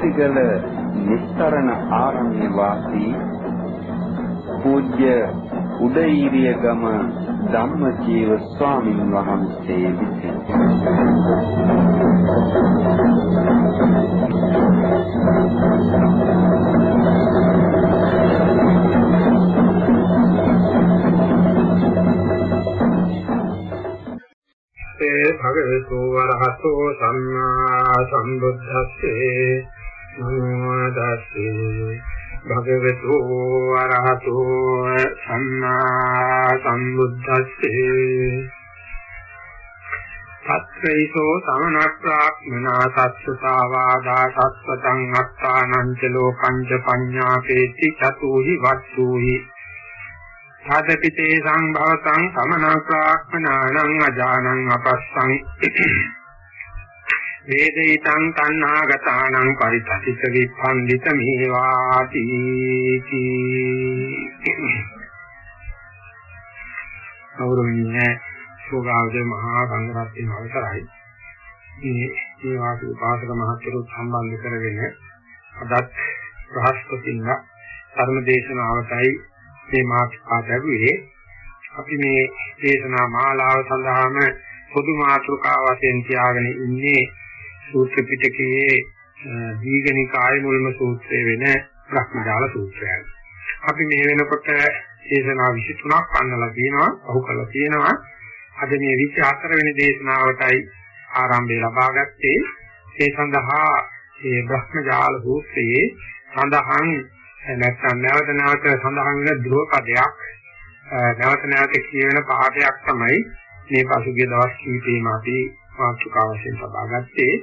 මේතිරිගල නිස්තරණ ආරණ්‍ය වාසී පූජ්‍ය උදේීරිය ගම ධම්මජීව ස්වාමින් වහන්සේ විසින්. භගවතු වරහතෝ සම්මා සම්බුද්දස්සේ නමෝ තස්සේ භගවතු වරහතෝ සම්මා සම්බුද්දස්සේ. තත්ත්වේසෝ සමනක්ඛාක්මනා සත්සතාවාදා සත්වතං අත්තානං ච ලෝකං ච පඤ්ඤාපේති චතුහි වත්තුහි. සාදපිතේ සංභවතං සමනක්‍රාක්මනානං අජානං අපස්සං වේදිතං තණ්හාගතානං පරිතසිත විපන්දිත මේවාති ගෞරවණීය සෝගාවද මහා සංඝරත්නය අවසරයි. මේ මේ වාසී පාසක මහත්වරු සම්බන්ධ කරගෙන අදත් බ්‍රහස්පතින්දා ධර්ම දේශනාවටයි මේ මාතෘකා ලැබුවේ. අපි මේ දේශනා මාලාව සඳහාම පොදු මාතෘකා වශයෙන් තියාගෙන ඉන්නේ සූත්‍ර පිටකයේ දීඝනිකාය මුල්ම සූත්‍රය වෙන බ්‍රහ්මජාල සූත්‍රයයි. අපි මේ වෙනකොට දේශනා 23ක් පන්නලා තියෙනවා, අහු කරලා තියෙනවා. අද මේ 24 වෙනි දේශනාවටයි ආරම්භය ලබා ගත්තේ. ඒ සඳහා මේ බ්‍රහ්මජාල සූත්‍රයේ සඳහන් නැත්නම් නැවත නැවත සඳහන් වෙන ධ්‍රුව පදයක් නැවත නැවත කියවෙන පාඩයක් තමයි මේ පසුගිය දවස් කීපෙම අපි මාතෘකාව වශයෙන් සබා ගත්තේ.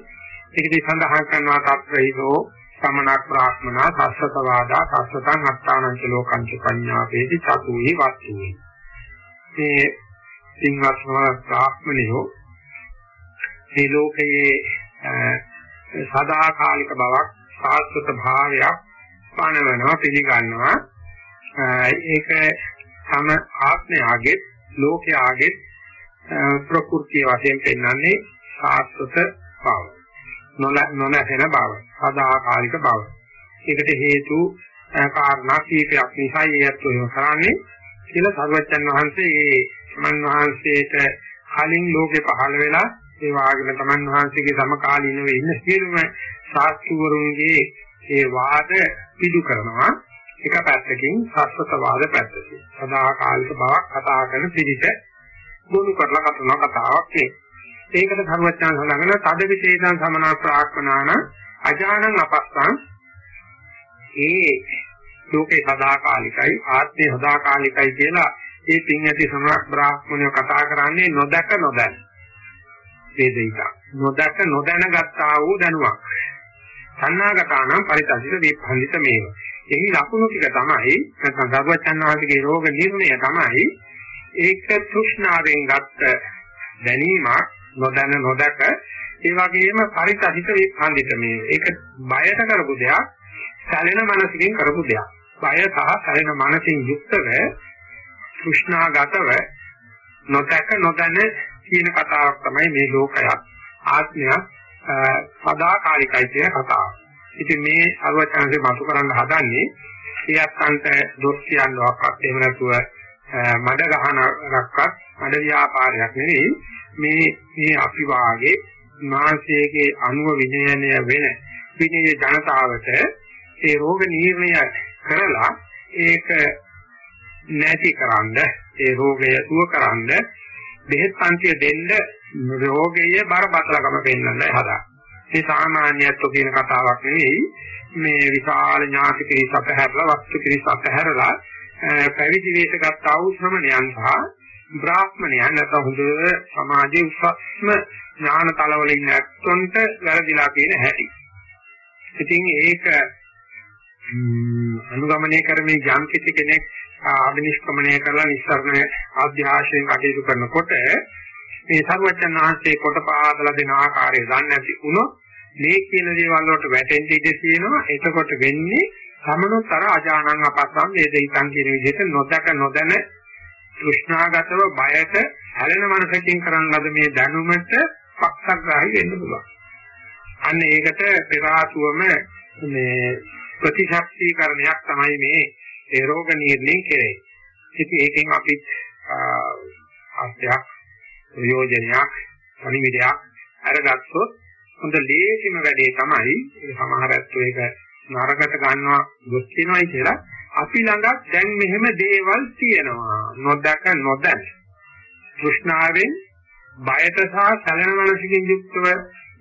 ඒකදී සඳහන් කරනවා තත්ත්වයෝ සමනක් බ්‍රාහ්මනා සස්සත වාදා සස්සතං අත්තානං ච ලෝකං ච පඤ්ඤාපේති චතුහි වස්තුහි. මේ සිංහස්ම බ්‍රාහ්මණයෝ මේ ලෝකයේ සදාකාලික බවක් සාස්වත භාවයක් පණවනවා පිළිගන්නවා ඒක තම ආත්මයාගේ ලෝකයාගේ ප්‍රകൃතිය වශයෙන් පෙන්වන්නේ සාස්වත බව නොනැසෙන බව සදාකාලික බව. ඒකට හේතු කාරණා කීපයක් නිසා ඒත් ඔය කරන්නේ. කියලා සර්වජන් වහන්සේ ඒ සමන් වහන්සේට කලින් ලෝකේ පහළ වෙලා ඒ වාගේම තමන් වහන්සේගේ සමකාලීනව ඉන්න සියලුම ශාස්ත්‍රවරුන්ගේ ඒ වාද පිටු කරනවා. එක පැත්තකින් සස්වත වාද පැත්තකින්. සදාකාලික බවක් කතා කරන පිළිස ගොනු කරලා කතන කතාවක් මේ. ඒකට ධර්මචාන් සඳහන් තද විශේෂං සමනා ප්‍රාක්ෂණාන අජානං අපස්සං ඒ ලෝකේ සදාකාලිකයි ආත්මේ සදාකාලිකයි කියලා ඒ පින් ඇති සමරක් බ්‍රාහ්මණය කතා කරන්නේ නොදක නොදැන. වේදික නොදක නොදැනගත්තා වූ දැනුවක්. සංනාගතානම් පරිතසිත විපන්දිත මේව. එහි ලකුණු ටික තමයි නැත්නම් සර්වචන් වහන්සේගේ රෝග නිర్ణය තමයි ඒක තෘෂ්ණාවෙන් ගත්ත දැනීමක් නොදැන නොදක ඒ වගේම පරිතසිත විපන්දිත මේව. ඒක බයට කරපු දෙයක් සැලෙන මනසකින් කරපු දෙයක්. බය සහ සැලෙන මනසින් යුක්තව තෘෂ්ණාගතව නොදක නොදැන කියන කතාවක් තමයි මේ ලෝකයක් ආත්මයක් සදාකාලිකයි කියන කතාව. ඉතින් මේ අරවචනසේ මතු කරන්න හදන්නේ සියත්තන්ට දොස් කියනවාක්වත් එහෙම නැතුව මඩ ගහනක්වත් මඩ ව්‍යාපාරයක් නෙවෙයි මේ මේ අපි වාගේ මාංශයේ අණුව විනයනය වෙන විනය ජනතාවට ඒ රෝග නිర్ణය කරලා ඒක නැතිකරන්න ඒ රෝගය දුවකරන්න බෙහෙත් පන්තිය දෙන්න රෝගයේ බරපතලකම පෙන්වන්නයි හදා. මේ සාමාන්‍යත්ව කියන කතාවක් නෙවෙයි මේ විශාල ඥාති පිරිස අපහැරලා වස්තු පිරිස අපහැරලා පැවිදි වේශගත් ආ වූ ශ්‍රමණයන් සහ බ්‍රාහ්මණයන් නැත්නම් හොඳ සමාජයේ උසස්ම ඥාන තලවල ඉන්න ඇත්තොන්ට වැරදිලා තියෙන හැටි. ඉතින් ඒක අනුගමනය කරමින් යම් කිසි කෙනෙක් අභිනිෂ්ක්‍මණය කරලා නිස්සාරණ ආධ්‍යාශයෙන් කටයුතු කරනකොට මේ සර්වඥාන් වහන්සේ කොට පාදලා දෙන ආකාරය දන්නේ නැති වුණොත් මේ කියන දේවල් වලට වැටෙන්න ඉඩ තියෙනවා එතකොට වෙන්නේ සමනොතර අජානං අපස්සම් වේදිතං කියන විදිහට නොදක නොදැන තෘෂ්ණාගතව බයට හැලෙන මනසකින් කරන ලද මේ දැනුමට පක්ෂග්‍රාහී වෙන්න පුළුවන්. අන්න ඒකට පෙර ආතුවම මේ ප්‍රතිශක්තිකරණයක් තමයි මේ ඒ රෝග නිర్ణය කෙරේ. ඉතින් ඒකෙන් අපි ආස්තයක් ප්‍රයෝජනයක් පණිවිඩයක් අරගත්තොත් හොඳ ලේසිම වැඩේ තමයි සමහර ඇත්තෝ ඒක නරකට ගන්නවා දුක් කියනවායි කියලා අපි ළඟ දැන් මෙහෙම දේවල් තියෙනවා. නොදක නොදැන. තෘෂ්ණාවෙන් බයට සහ සැලෙන මනසකින් යුක්තව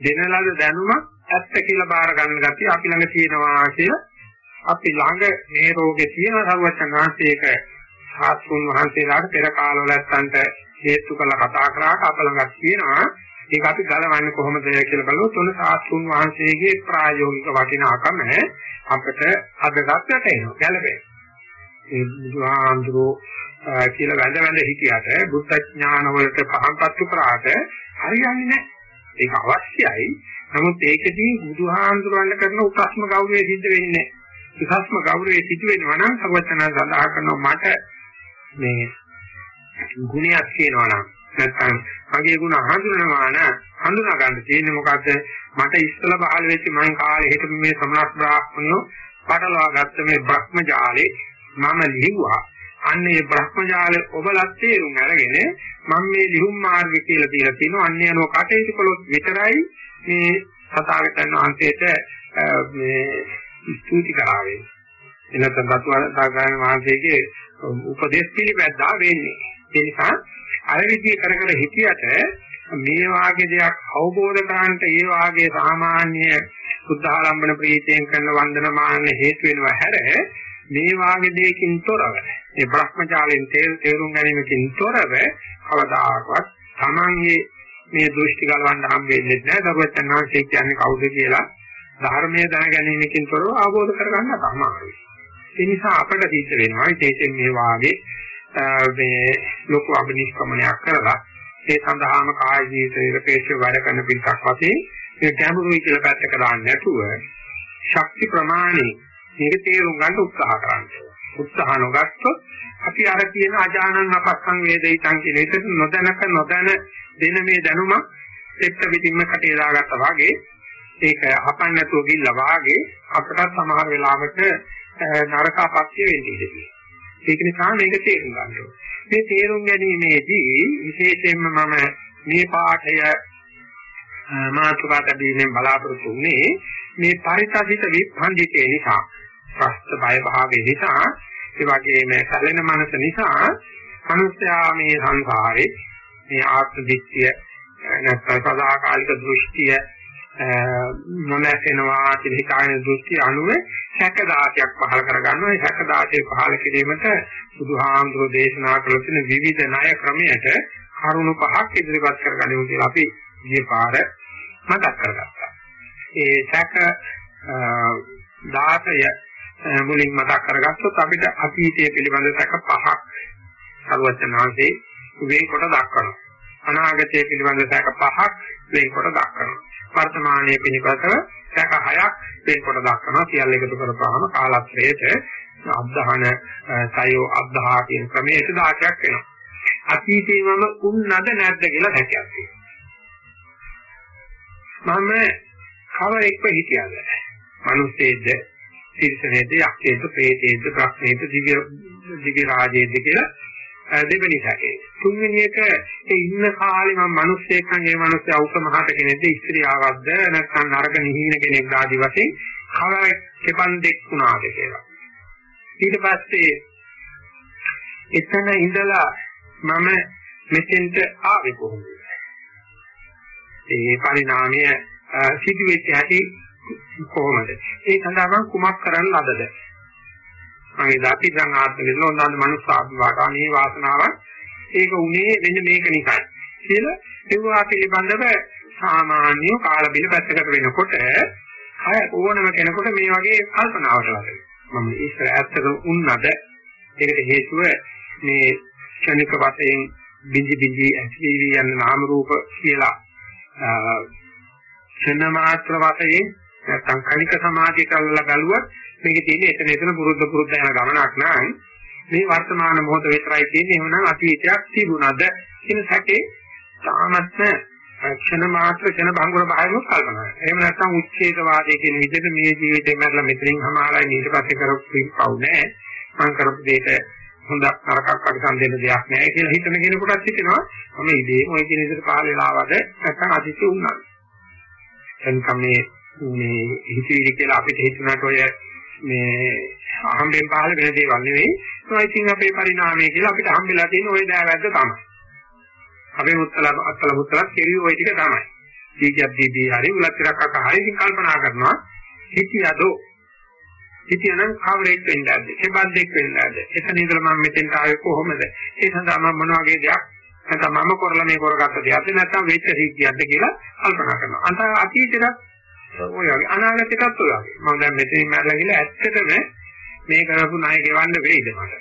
දෙන ලද දැනුමක් ඇත්ත කියලා බාර ගන්න ගැතිය අපි ළඟ තියෙනවා කියලා අපි ළඟ මේ රෝගේ තියෙන සර්වචනාංශයක සාස්තුන් වහන්සේලාට පෙර කාලවල ඇත්තන්ට හේතු කළ කතා කරාට අප ළඟ තියෙනවා. ඒක අපි ගලවන්නේ කොහොමද කියලා බලුවොත් ඔන්න සාස්තුන් වහන්සේගේ ප්‍රායෝගික වටිනාකම අපිට අදගත් වැටෙනවා ගැළපෙනවා. ඒ බුදුහාඳුරෝ කියලා වැඳ වැඳ හිටියට බුද්ධ ඥාන වලට පහන්පත්තු කරාට හරියන්නේ නැහැ. ඒක අවශ්‍යයි. නමුත් ඒකදී බුදුහාඳුරවන්න කරන උපස්ම ගෞරවය සිද්ධ වෙන්නේ නැහැ. උපස්ම ගෞරවය සිදු වෙනවා නම් සර්වචනා සඳහා කරනවා මට මේ ගුණයක් කියනවා නම් නැත්නම් මගේ ගුණ හඳුනනවා නම් හඳුනා ගන්න තියෙන්නේ මොකද්ද මට ඉස්සලා පහළ වෙච්ච මම කාලේ හිටපු මේ සමනස් බ්‍රාහ්මණයෝ පටලවා ගත්ත මේ භ්‍රම ජාලේ මම ලිව්වා අන්නේ භ්‍රමජාලේ ඔබලත් තේරුම් අරගෙන මම මේ ලිහුම් මාර්ගය කියලා දීලා තිනවා. අන්නේ අනුව කටයුතු කළොත් විතරයි මේ සතාගතයන් වහන්සේට මේ ස්තුති කරාවේ. එනතන දතුවාගාන වහන්සේගේ උපදේශ පිළිපැද්දා වෙන්නේ. ඒ නිසා අර විදිය කර කර හිටියට මේ වාගේ දෙයක් අවබෝධ කරගන්නට ඒ වාගේ සාමාන්‍ය බුද්ධාලම්බන ප්‍රීතියෙන් කරන වන්දනමාන හේතු වෙනවා හැර මේ වාගේ දෙයකින් තොරව මේ භ්‍රමචාලෙන් තේරුම් ගැනීමකින් තොරව කවදාකවත් Tamange මේ දෘෂ්ටි ගලවන්න හම් වෙන්නේ නැහැ. දරුවචනාංශය කියන්නේ කවුද කියලා ධර්මයේ දැන ගැනීමකින් තොරව අවබෝධ කරගන්න තමයි. ඒ නිසා අපිට සිද්ධ වෙනවා විශේෂයෙන් මේ වාගේ මේ ලොකු අභිනිෂ්ක්‍මණයක් කරලා ඒ සඳහාම කාය ජීවිතයේ පේශ වැඩ කරන පිටක් වශයෙන් මේ ගැඹුරුයි කියලා පැත්තක දාන්න නැතුව ශක්ති ප්‍රමාණය මේක තේරුම් ගන්න උත්සාහ කරන්න. උත්සාහ නොගත්තොත් අපි අර කියන අජානං අපස්සං වේදිතං කියන එක නොදැනක නොදැන දෙන මේ දැනුම එක්ක පිටින්ම කටේ දාගත්තා වගේ ඒක අපන්න නැතුව ගිල්ලා වාගේ අපට සමහර වෙලාවට නරක අපක්ෂය වෙන්න ඉඩ තියෙනවා. ඒක නිසා මේක තේරුම් ගන්න ඕනේ. මේ තේරුම් ගැනීමේදී විශේෂයෙන්ම මම මේ පාඨය මාතුකාට දීමෙන් බලාපොරොත්තු වෙන්නේ මේ පරිතසිත විපන්දිතේ නිසා ප්‍රස්ත බය භාවයේ නිසා ඒ වගේම සැලෙන මනස නිසා මනුෂ්‍යයා මේ සංසාරේ මේ ආත්ම දිට්ඨිය නැත්නම් සදාකාලික දෘෂ්ටිය නොනැසෙනවා කියන හිතාගෙන දෘෂ්ටි අනුව සැකදාසයක් පහල කරගන්නවා ඒ සැකදාසය පහල කිරීමට බුදුහාමුදුරෝ දේශනා කළ තියෙන විවිධ ණය ක්‍රමයට කරුණු පහක් ඉදිරිපත් කරගනිමු කියලා අපි ඊයේ පාර මතක් කරගත්තා. ඒ සැක 16 මුලින් මතක් කරගත්තොත් අපිට අතීතයේ පිළිබඳ සැක පහක් සර්වඥාන්සේ වෙන්කොට දක්වනවා. අනාගතයේ පිළිබඳ සැක පහක් වෙන්කොට දක්වනවා. වර්තමානයේ පිළිබඳව සැක හයක් වෙන්කොට දක්වනවා. සියල්ල එකතු කරපුවාම කාලත්‍රයේට අද්ධහන සයෝ අද්ධහා කියන ක්‍රමයේ 16ක් වෙනවා. අතීතේ මම උන්නද නැද්ද කියලා හැකියාවක් තියෙනවා. මම කවරෙක්ව හිටියද? මිනිස්සෙද්ද තිරිසනේද යක්ෂයේද ප්‍රේතයේද බ්‍රහ්මයේද දිව්‍ය දිව්‍ය රාජයේද කියලා දෙවෙනි සැකේ. තුන්වෙනි එක ඒ ඉන්න කාලේ මම මිනිස්සෙක් නම් ඒ මිනිස්සු අවුස මහත කෙනෙක්ද ස්ත්‍රියාවක්ද නැත්නම් නරක නිහින කෙනෙක්ද ආදි වශයෙන් කවරෙක් කෙපන්දෙක් වුණාද කියලා. ඊට පස්සේ එතන ඉඳලා මම මෙතෙන්ට ආවේ කොහොමද? ඒ පරිණාමය සිදුවෙච්ච හැටි කොහොමද? ඒ සඳහා මම කුමක් කරන්න ලදද? මගේ දති සංආත්ම විදිහට ඔන්දාන මනුස්ස ආත්ම වාගාමී වාසනාව ඒක උනේ මෙන්න මේක නිකයි. කියලා ඒවා පිළිබඳව සාමාන්‍ය කාල බිල පැත්තකට වෙනකොට අය ඕනම කෙනෙකුට මේ වගේ කල්පනාවට ලබනවා. මම ඉස්සර ඇත්තට උන්නද ඒකට හේතුව මේ ක්ෂණික වශයෙන් බිඳි බිඳි ඇතිවි යන නාම රූප කියලා ක්ෂණ මාත්‍ර වශයෙන් නැත්නම් කණික සමාධිය කරලා බලුවත් මේකේ තියෙන එතන එතන පුරුද්ද පුරුද්ද යන ගමනක් නම් මේ වර්තමාන මොහොත විතරයි තියෙන්නේ එහෙනම් අතීතයක් තිබුණාද කියන සැකේ තාමත්ම ක්ෂණ මාත්‍ර ක්ෂණ භංගුර බාහිරව කල්පනා. එහෙම නැත්නම් උච්ඡේද වාදයේ කියන විදිහට මේ ජීවිතේ මැරලා මෙතනින් හමාරයි ඊට පස්සේ කරපු පින්පව් නැහැ. මං කරපු දෙයට හොඳක් නරකක් අඩසන් දෙන්න දෙයක් නැහැ කියලා හිතන කෙනෙකුටත් හිතෙනවා මම ඉදීම ওই කියන විදිහට පහල වෙලාවද නැත්නම් අතිශය උන්නා. එතන මේ මේ හිතවිලි කියලා අපිට හිතුණාට ඔය මේ අහම්බෙන් පහල වෙන දේවල් නෙවෙයි. ඒවා ඉතින් අපේ පරිණාමය කියලා අපිට හම්බෙලා තියෙන ওই දෑවැද්ද තමයි. අපේ මුත්තල අත්තල මුත්තල කෙරුවේ ওই ටික තමයි. දීජක් දීදී හරි උලත් ටිකක් අක හරි ඉතින් කල්පනා කරනවා හිතියදෝ හිතියනම් කවරෙක් වෙන්නද? කෙබන්දෙක් වෙන්නද? එතන ඉඳලා මම මෙතෙන්ට ආවේ කොහොමද? ඒ සඳහා මම මොන වගේ දෙයක් නැත්නම් මම කරලා මේ කරගත්ත දෙයක්ද නැත්නම් වෙච්ච සිද්ධියක්ද කියලා කල්පනා කරනවා. අන්ත අතීතේට ඔය වගේ අනාගතයටත් ඔය වගේ. මම දැන් මෙතනින් මරලා ගිහලා ඇත්තටම මේ කරපු ණය ගෙවන්න වෙයිද මට?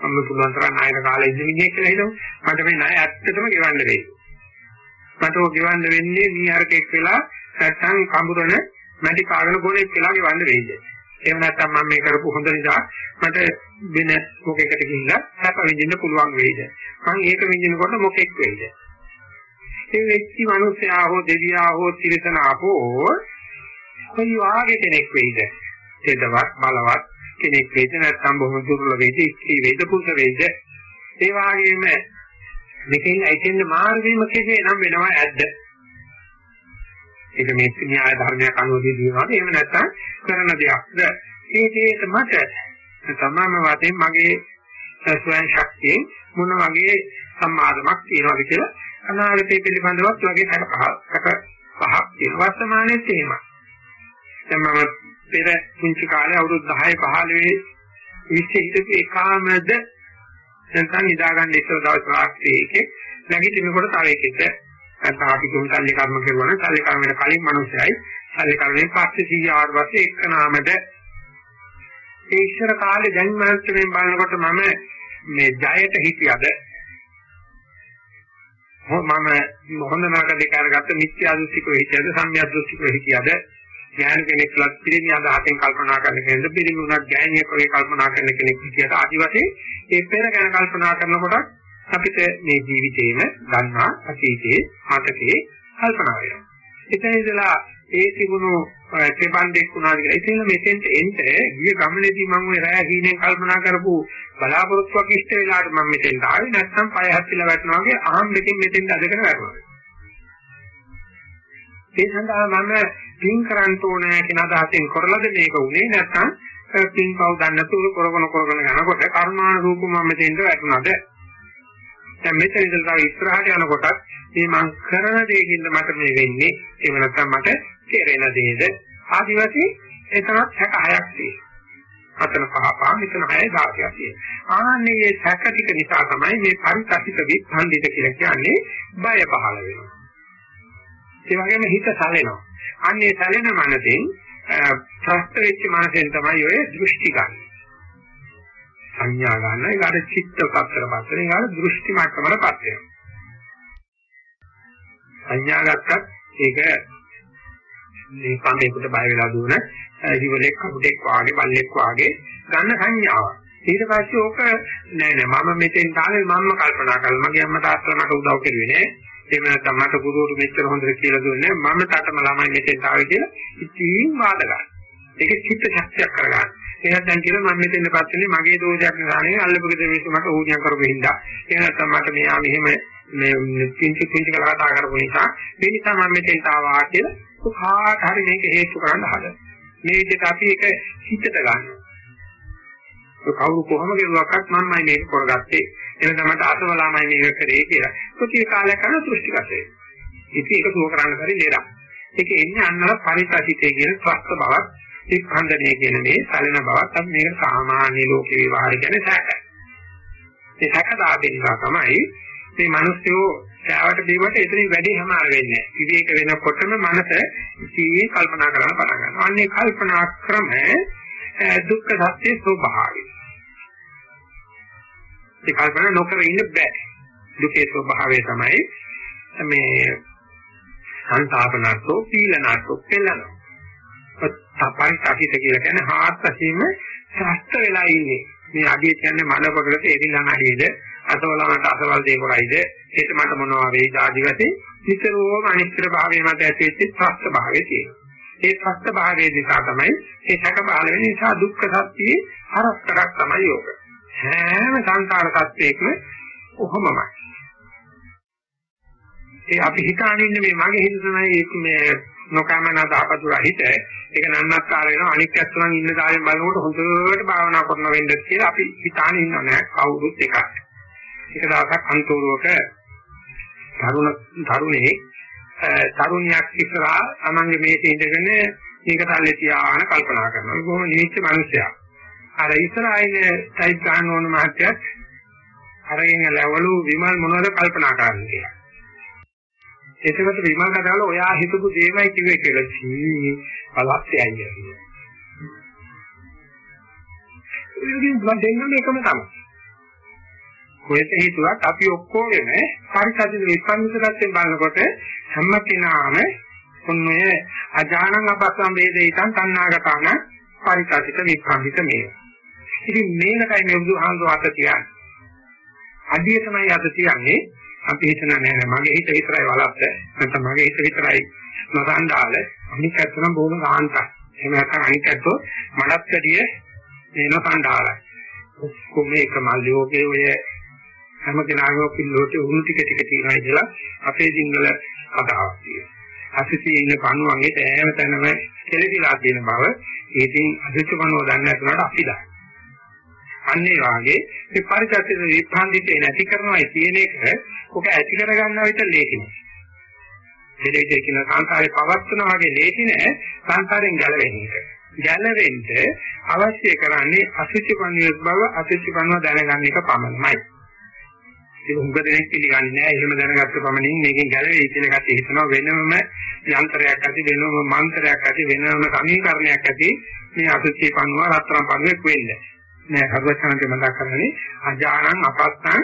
මම පුළුවන් තරම් ණයක කාලේ ඉඳ මිනිහෙක් කියලා හිතමු. මට මේ ණය ඇත්තටම ගෙවන්න වෙයි. මට ඔය ගෙවන්න වෙන්නේ මීහරකෙක් වෙලා නැත්නම් කඹුරන මැටි කාගෙන ගොනෙක් වෙලා ගෙවන්න වෙයිද? එහෙම නැත්නම් මම මේ කරපු හොඳ නිසා මට වෙන මොකෙකට ගිහිල්ලා හැප විඳින්න පුළුවන් වෙයිද? මම ඒක විඳිනකොට මොකෙක් වෙයිද? ඒ වෙච්චි මිනිසයා හෝ දෙවියා හෝ තිරසනා හෝ කොයි වාගේ කෙනෙක් වෙයිද? එදවත් බලවත් කෙනෙක් වේද නැත්නම් බොහොම දුර්වල වේද ඉස්ත්‍රි වේද පුරුෂ වේද ඒ වගේම මේකෙන් ඇයිතෙන්න මාර්ගෙම කෙසේ නම් වෙනවා ඇද්ද? ඒක මේ න්‍යාය ධර්මයක් අනුව දිනනවා එහෙම නැත්නම් කරන දෙයක්ද? ඒ දෙයට මට තමම වශයෙන් මගේ ස්වයං ශක්තියෙන් මොන වගේ සම්මාදමක් තියෙනවද කියලා අනාගතය පිළිබඳවත් වගේ හැක පහක් පහක් තියෙනවා. වර්තමානයේත් එහෙමයි දැන් මම පෙර පුංචි කාලේ අවුරුදු 10 15 20 හිටපු එකාමද නැත්නම් නිදාගන්න ඉස්සර දවස් රාත්‍රියේ එකේ නැගිටිනකොට තව එකෙක් නැත්නම් අපි තුන් සල්ලි කර්ම කරුවා නම් සල්ලි කර්ම වෙන කලින් මිනිස්සයයි. සල්ලි කර්මෙන් පස්සේ සීය ආවට පස්සේ එක නාමද ඒ ඉස්සර කාලේ දැන් මහන්සියෙන් බලනකොට මම මේ ජයයට හිතියද මම හොඳ නරක දෙක අරගත්ත මිත්‍යා දෘෂ්ටිකෝ හිතියද සම්මිය දෘෂ්ටිකෝ හිතියද ඥාන කෙනෙක්ලත් පිළිමි අදහසෙන් කල්පනා කරන කෙනෙක් පිළිමි උනත් ඥානියෙක් වගේ කල්පනා කරන කෙනෙක් විදියට ආදි වශයෙන් ඒ පෙර ගැන කල්පනා කරනකොට අපිට මේ ජීවිතේම ගන්නා අතීතයේ ආතකේ කල්පනා වෙනවා. එතන ඉඳලා ඒ තිබුණු තෙබන්දෙක් වුණාද කියලා. ඉතින් මෙතෙන්ට එන්න ගිය ගමනේදී මම ওই රෑ හීනෙන් කල්පනා කරපු බලාපොරොත්තුවක් ඉෂ්ට වෙලාවට මම මෙතෙන්ට ආවේ නැත්නම් පය හැප්පිලා වැටෙනවා වගේ අහම්බකින් මෙතෙන්ට අදගෙන වැටුණා. ඒ සඳහා මම පින් කරන්න ඕනේ කියන අදහසෙන් කරලාද මේක උනේ නැත්නම් පින් පව් ගන්නතුළු කරගෙන කරගෙන යනකොට කර්මාන රූප මම මෙතෙන්ට වැටුණාද දැන් මෙතන ඉඳලා ඉස්සරහට යනකොට මේ මං කරන දෙයකින්ද මට මේ වෙන්නේ එහෙම නැත්නම් මට කෙරෙන දේද? ආදි වශයෙන් එතනත් 66ක් තියෙනවා. අතන පහපා මෙතන 6 10ක් තියෙනවා. ආන්නේ මේ සැක ටික නිසා තමයි මේ පරිකසිත විස්හන්දිත කියලා කියන්නේ බය පහළ වෙනවා. ඒ වගේම හිත සැලෙනවා. අන්නේ සැලෙන මනසෙන් ප්‍රස්ත වෙච්ච මනසෙන් තමයි ඔය දෘෂ්ටි ගන්න. සංඥා ගන්න ඒකට චිත්ත පත්‍ර පත්‍ර ඒකට දෘෂ්ටි මට්ටමකට පත් වෙනවා. සංඥා ගත්තත් ඒක මේ කන්දේකට බය වෙලා දුවන ජීවලෙක් කපුටෙක් වාගේ බල්ලෙක් වාගේ ගන්න සංඥාවක්. ඊට පස්සේ ඕක නෑ නෑ මම මෙතෙන් තාලේ මම්ම කල්පනා කරලා මගේ අම්මා තාත්තා මට උදව් කරුවේ නෑ එහෙම නැත්නම් මට ගුරුවරු මෙච්චර හොඳට කියලා දුන්නේ මම තාටම ළමයි මෙතෙන් ආවේ කියලා ඉතින් වාද ගන්න. ඒක චිත්ත ශක්තියක් කරගන්න. එහෙනම් දැන් කියලා මම මෙතෙන්පත් වෙන්නේ මගේ දෝෂයක් නිසා නෙවෙයි අල්ලපු ගෙදර මිනිස්සු මට ඕනියම් කරපු හින්දා. එහෙම නැත්නම් මට මෙයා මෙහෙම මේ කිංචි කිංචි කළා කතා කරපු නිසා මේ නිසා මම මෙතෙන්ට ආවා කියලා කාට හරි මේක හේතු කරන්න හදන. මේ විදිහට අපි ඒක හිතට ගන්නවා. කවුරු කොහොම කෙරුවක්වත් මමයි මේක කරගත්තේ. එන තමයි අසවලාමයි මේක කරේ කියලා. කොටි කාලයක් කරන දෘෂ්ටිගත වෙනවා. ඉතින් ඒක සුව කරන්න බැරි දෙයක්. ඒක එන්නේ අන්නර පරිපසිතේ කියන ස්වස්ත බවක්, සික්ඛන්දනය කියන මේ සැලෙන බවක් අපි මේක සාමාන්‍ය ලෝකේ විවහාර කියන්නේ සැක. ඒ සැකදාගේ නිසා තමයි මේ මිනිස්සු සෑවට බීමට එතනින් වැඩි හමාර වෙන්නේ. විවේක වෙනකොටම මනස ඉතින් කල්පනා කරන්න පටන් ගන්නවා. අන්නේ කල්පනා ක්‍රම දුක්ඛ සත්‍ය ස්වභාවය. ඒ කල්පනා නොකර ඉන්න බෑ. දුකේ ස්වභාවය තමයි මේ සංතාපනතෝ පීලනතෝ පෙළනවා. පරිසහිත කියලා කියන්නේ හාත්පසින්ම ශාස්ත්‍ර වෙලා ඉන්නේ. මේ අඩිය කියන්නේ මල පොඩකට එදිලා නැඩියද අසවලමට අසවල් දේ කරයිද ඒක මට මොනවා වෙයිද ආදි වශයෙන් නිතරම අනිත්‍ය භාවයේ මත ඇතිවෙච්ච ත්‍ස්ත භාවයේ තියෙනවා. ඒ ත්‍ස්ත භාවයේ නිසා තමයි ඒ සැක බාල වෙන නිසා දුක්ඛ සත්‍යයේ හරස්තරක් තමයි යෝග. හැම සංකාර සත්‍යයකම කොහොමමයි. ඒ අපි හිතානින්න මේ මගේ හිත තමයි මේ නොකමන දාපතුරා හිත ඒක නන්නත්තර වෙනවා අනික් ඇත්තනම් ඉන්න දායෙන් බලනකොට හොඳට භාවනා කරන වෙන්න කියලා අපි හිතාන ඉන්නව නෑ කවුරුත් එකක්. එක දවසක් අන්තෝරුවක තරුණ තරුණේ තරුණියක් ඉස්සරහා තමන්ගේ මේසේ ඉඳගෙන මේකටල්ලේ තියාන කල්පනා කරනවා. ඒ කොහොම නිවිච්ච මිනිසයා. අර ඉස්සරහා ඉන්නේ ටයිප් ගන්න ඕන මහත්තයත් අරගෙන ලැබලු විමල් මොනවද කල්පනා කරන්නේ කියලා. එතකොට විමල් කතාවල ඔයා හිතපු දේමයි කිව්වේ කියලා සී පළස්සයයි කියන්නේ. ඉතින් මම දෙන්නම එකම තමයි. කොහෙද හේතුවක් අපි ඔක්කොගෙම පරිසදින විපන්නිසයෙන් බලනකොට හැම කෙනාම ඔන්නේ අජානං අපස්සම් වේදිතං තණ්හාගතාන පරිසදිත විපන්නිස මේ. ඉතින් මේකයි මේ බුදුහාමුදුර අත තියන්නේ. අඩිය තමයි අත තියන්නේ අපි හිතන නෑ නෑ මගේ හිත විතරයි වලත්ත නැත්නම් මගේ හිත විතරයි නසන්ඩාල අනික ඇත්තනම් බොහොම සාන්තයි. එහෙම නැත්නම් අනික ඇත්තෝ මඩත් වැඩිය මේ නසන්ඩාලයි. ඔක්කොම එක මල්ලියෝගේ ඔය හැම කෙනාගේම පිළිලෝටේ උණු ටික ටික තියෙනවා කියලා අපේ සිංහල කතාවක් තියෙනවා. අසිතේ ඉන්න කණුවන්ගේ තෑම තැනම කෙලෙසිලා තියෙන බව ඒකෙන් අසිත කණුව දන්නේ නැතුනට අපි දන්නවා. අන්න ඒ වාගේ මේ පරිත්‍යාගයේ විභාන්දිතේ නැති කරනවායි කියන එක ඔක ඇති කර ගන්නවා විතර ලේසි නෑ. දෙලෙදේ කියන සංසාරේ පවත්වන වගේ ලේසි නෑ සංසාරයෙන් ගැලවෙන්න. ගැලවෙන්න අවශ්‍ය කරන්නේ අසුචි කණුවේ බව අසුචි කණුව දැනගන්න එක පමණයි. ඒක උඟ දෙනෙක් පිළිගන්නේ නැහැ. එහෙම දැනගත්ත පමණින් මේකෙන් ගැලවෙයි කියලා කට්ටිය හිතනවා වෙනම යන්ත්‍රයක් ඇති වෙනම මන්ත්‍රයක් ඇති වෙනම සමීකරණයක් ඇති මේ අසුචි පණුව රත්තරන් පණුවෙක් වෙන්නේ. නෑ සර්වචනන්ත මතක් කරන්නේ අජානං අපස්සං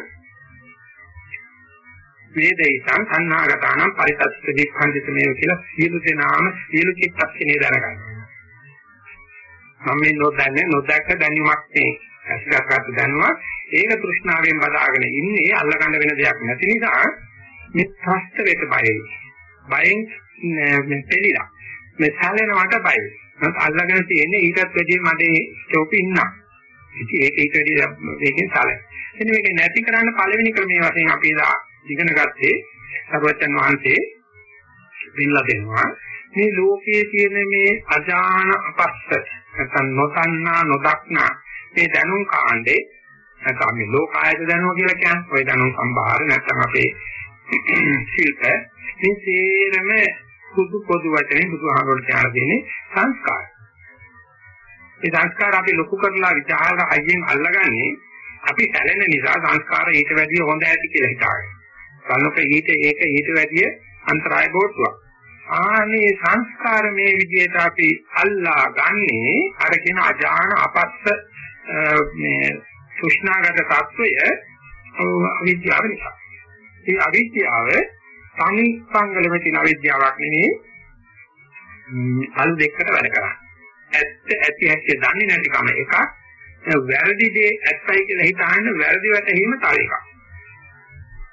වේදිතං සංනාගතානම් පරිතස්ස දික්ඛන්දිත මේව කියලා සියලු දෙනාම සියලු චිත්තක්ෂණේ දැනගන්නවා. මම මේ නොදන්නේ නොදැක දැනීමක් නේ. ඇසිරකට දැනුවා ඒක තෘෂ්ණාවෙන් බදාගෙන ඉන්නේ අල්ලගන්න වෙන දෙයක් නැති නිසා මේ ත්‍ස්තවේත බයයි. බයෙන් මේ දෙලිලා. මේ සැලෙනවට බයයි. මම අල්ලගෙන තියෙන්නේ ඊටත් වැඩිය මඩේ චෝපි ඉන්නා. ඉතින් ඒක ඊට වැඩිය මේකෙන් සැලෙන. එන්නේ මේක නැති කරන්න පළවෙනි ක්‍රමයේ වශයෙන් අපි ඉදා ඉගෙන ගත්තේ සර්වචන් වහන්සේ පින්ලා දෙනවා. මේ ලෝකයේ තියෙන මේ අජාන අපස්ස නැත්නම් නොතන්නා නොදක්නා මේ දැනුම් කාණ්ඩේ නැත්නම් මේ ලෝකායත දැනුම කියලා කියන්නේ ওই දැනුම් සම්භාර නැත්නම් අපේ ශිල්ප මේ සේරම සුදු පොදු වචනේ බුදුහාමුදුරුවෝ කියලා දෙන්නේ සංස්කාර. ඒ සංස්කාර අපි ලොකු කරලා විචාර අයියෙන් අල්ලගන්නේ අපි සැලෙන නිසා සංස්කාර ඊට වැඩිය හොඳ ඇති කියලා හිතාගෙන. කන්නක ඊට ඒක ඊට වැඩිය අන්තරාය බෝට්ටුවක්. ආනේ සංස්කාර මේ විදිහට අපි අල්ලා ගන්නේ අර කියන අජාන අපස්ස මේ සුෂ්ණාගත తত্ত্বය අවිද්‍යාව නිසා. ඒ අවිද්‍යාව තනි පංගලෙම තියෙන අවිද්‍යාවක් නෙමෙයි. අලු දෙකකට වැඩ කරන්නේ. ඇත්ත ඇති ඇත්තේ දන්නේ නැතිකම එකක්. වැරදි දේ ඇත්තයි කියලා හිතාන වැරදි වැටහීම තව එකක්.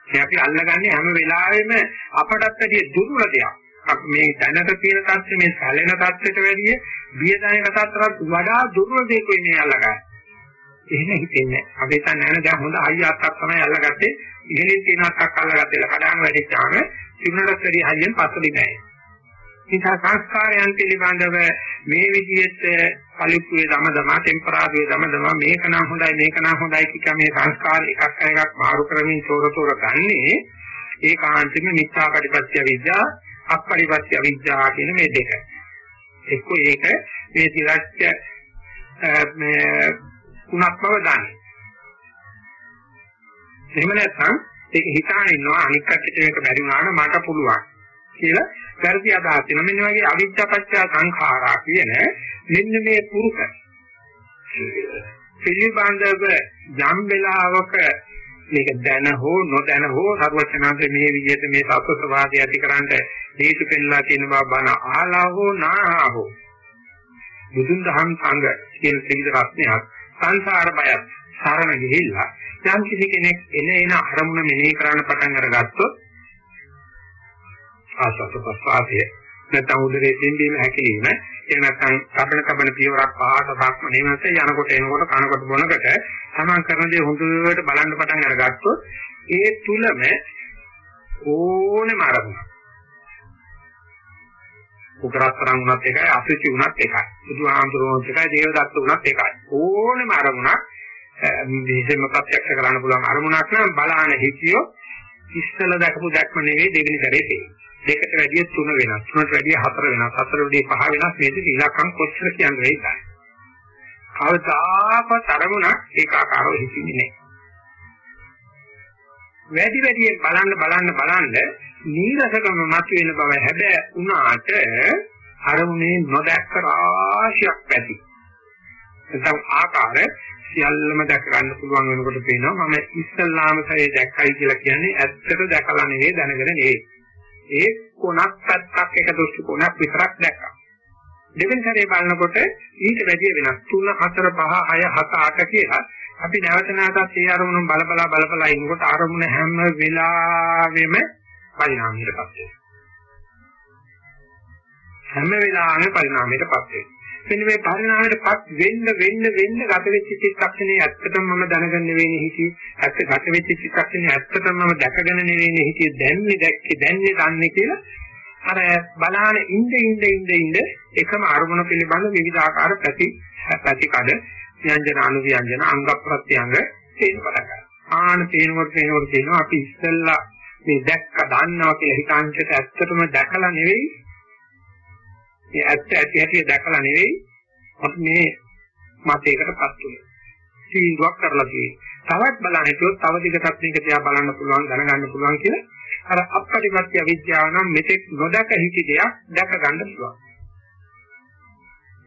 ඒ අපි අල්ලගන්නේ හැම වෙලාවෙම අපටත් ඇටි දුර්වල දෙයක්. මේ දැනට තියෙන தත්ත්වය මේ සැලෙන தත්ත්වයට වැඩිය බියදායක தත්ත්වයට වඩා දුර්වල දෙයක් වෙන්නේ අල්ලගන්නේ. එහෙම හිතෙන්නේ නැහැ. අපි හිතන්නේ නැහැ දැන් හොඳ අයියාත්තක් තමයි අල්ලගත්තේ. ඉහළින් තියෙන අත්තක් අල්ලගත්තේ කඩාන වැඩිච්චාම තිබුණට වැඩි හයියෙන් පස්සලි නැහැ. නිසා සංස්කාරයන් පිළිබඳව මේ විදිහට පලිප්පුවේ දම දම ටෙම්පරාදුවේ දම දම මේක නම් හොඳයි මේක නම් හොඳයි කිය මේ සංස්කාර එකක් එකක් මාරු කරමින් තොර තොර ගන්නේ ඒකාන්තෙම මිත්‍යා ප්‍රතිපත්‍ය විද්‍යා අපරිපත්‍ය විද්‍යා කියන මේ දෙක. එක්ක ඒක මේ තිරච්ච මේ තුනක් බව දන්නේ. එහෙම නැත්නම් ඒක හිතාන ඉන්නවා අනික් කටට මේක බැරි වුණාම මට පුළුවන් කියලා වැරදි අදහස් වෙනවා. මෙන්න වගේ අවිද්‍යාපච්චය සංඛාරා කියන මෙන්න මේ පුරුක පිළිබඳව යම් වෙලාවක මේක දැන හෝ නොදැන හෝ සර්වචනාංශ මේ විදිහට මේ සත්‍යස්වාදය ඇතිකරන්න හේතු පෙන්ලා තියෙන බව බණ ආලා හෝ නාහා හෝ බුදුන් දහම් සංඝ කියන ත්‍රිවිධ රත්නයක් සංසාර බය සරණ ගිහිල්ලා යම් කිසි කෙනෙක් එන එන අරමුණ මෙනෙහි කරන්න පටන් අරගත්තොත් ආසත් ප්‍රසආදය නැත්නම් උදරයේ තින්දීම හැකිලිම එහෙම නැත්නම් කබන කබන පියවරක් පහට සක්ම නෙමෙත යනකොට එනකොට කනකොට බොනකොට තමන් කරන දේ හොඳට බලන්න පටන් අරගත්තොත් ඒ තුලම ඕනෙම අරමුණ උගරස්තරන් උනත් එකයි අසුචි උනත් එකයි බුදුහාමුදුරුවෝත් එකයි දේවදත්ත උනත් එකයි ඕනෙම අරමුණක් විශේෂම ප්‍රත්‍යක්ෂ කරන්න පුළුවන් අරමුණක් නම් බලාන හිතියෝ ඉස්සල දැකපු දැක්ම නෙවෙයි දෙවෙනි සැරේ තියෙන්නේ දෙකට වැඩිය තුන වෙනස් තුනට වැඩිය හතර වෙනස් හතර වැඩිය පහ වෙනස් මේක ඉලක්කම් කොච්චර කියන්නේ ඒකයි. කවදාකවත් අරමුණක් ඒකාකාරව හිතින්නේ නැහැ. වැඩි වැඩියෙන් බලන්න බලන්න බලන්න නීරසකම මතුවෙන බව හැබැයි උනාට අරමුණේ නොදැක්ක රාශියක් ඇති. නැත්නම් ආකාර සියල්ලම දැක ගන්න පුළුවන් වෙනකොට පේනවා මම ඉස්සල්ලාම සයේ දැක්කයි කියලා කියන්නේ ඇත්තට දැකලා නෙවෙයි දැනගෙන නෙවෙයි. ඒ කොනක් පැත්තක් එක දෘෂ්ටි කොනක් විතරක් දැක්කා. දෙවෙනි සැරේ බලනකොට ඊට වැඩිය වෙනස් 3 4 5 6 7 8 කියලා අපි නැවත නැවතත් ඒ අරමුණු බල බල බල බල ඉන්නකොට අරමුණ හැම වෙලාවෙම පරිණාමයටපත් වෙනවා. හැම වෙලාවෙම පරිණාමයටපත් වෙනවා. මෙන්න මේ පරිණාමයටපත් වෙන්න වෙන්න වෙන්න ගත වෙච්ච චිත්තක්ෂණේ ඇත්තටම මම දැනගන්න නෙවෙයි හිතී ඇත්ත ගත වෙච්ච චිත්තක්ෂණේ ඇත්තටම මම දැකගෙන නෙවෙයි හිතී දැන්නේ දැක්කේ දැන්නේ දන්නේ කියලා අර බලාන ඉඳ ඉඳ ඉඳ ඉඳ එකම අරමුණ පිළිබඳ විවිධාකාර ප්‍රති ප්‍රතිකඩ ව්‍යංජන අනු ව්‍යංජන අංග ප්‍රත්‍යංග තේරුම් ගන්නවා ආන තේරුමත් තේරුමත් කියනවා අපි ඉස්සෙල්ලා මේ දැක්ක දන්නවා කියලා හිතාන්ට ඇත්තටම දැකලා නෙවෙයි මේ ඇත්ත ඇති හැටි දැකලා නෙවෙයි අපි මේ මතයකටපත් උනේ. සීලයක් කරලා තියෙන්නේ. තවත් බලන්න හිටියොත් තව දිගටත් මේක දිහා බලන්න පුළුවන් දැනගන්න පුළුවන් කියලා අර අපපටිපත්‍ය විද්‍යාව නම් මෙතෙක් නොදක හිටි දෙයක් දැක ගන්න පුළුවන්.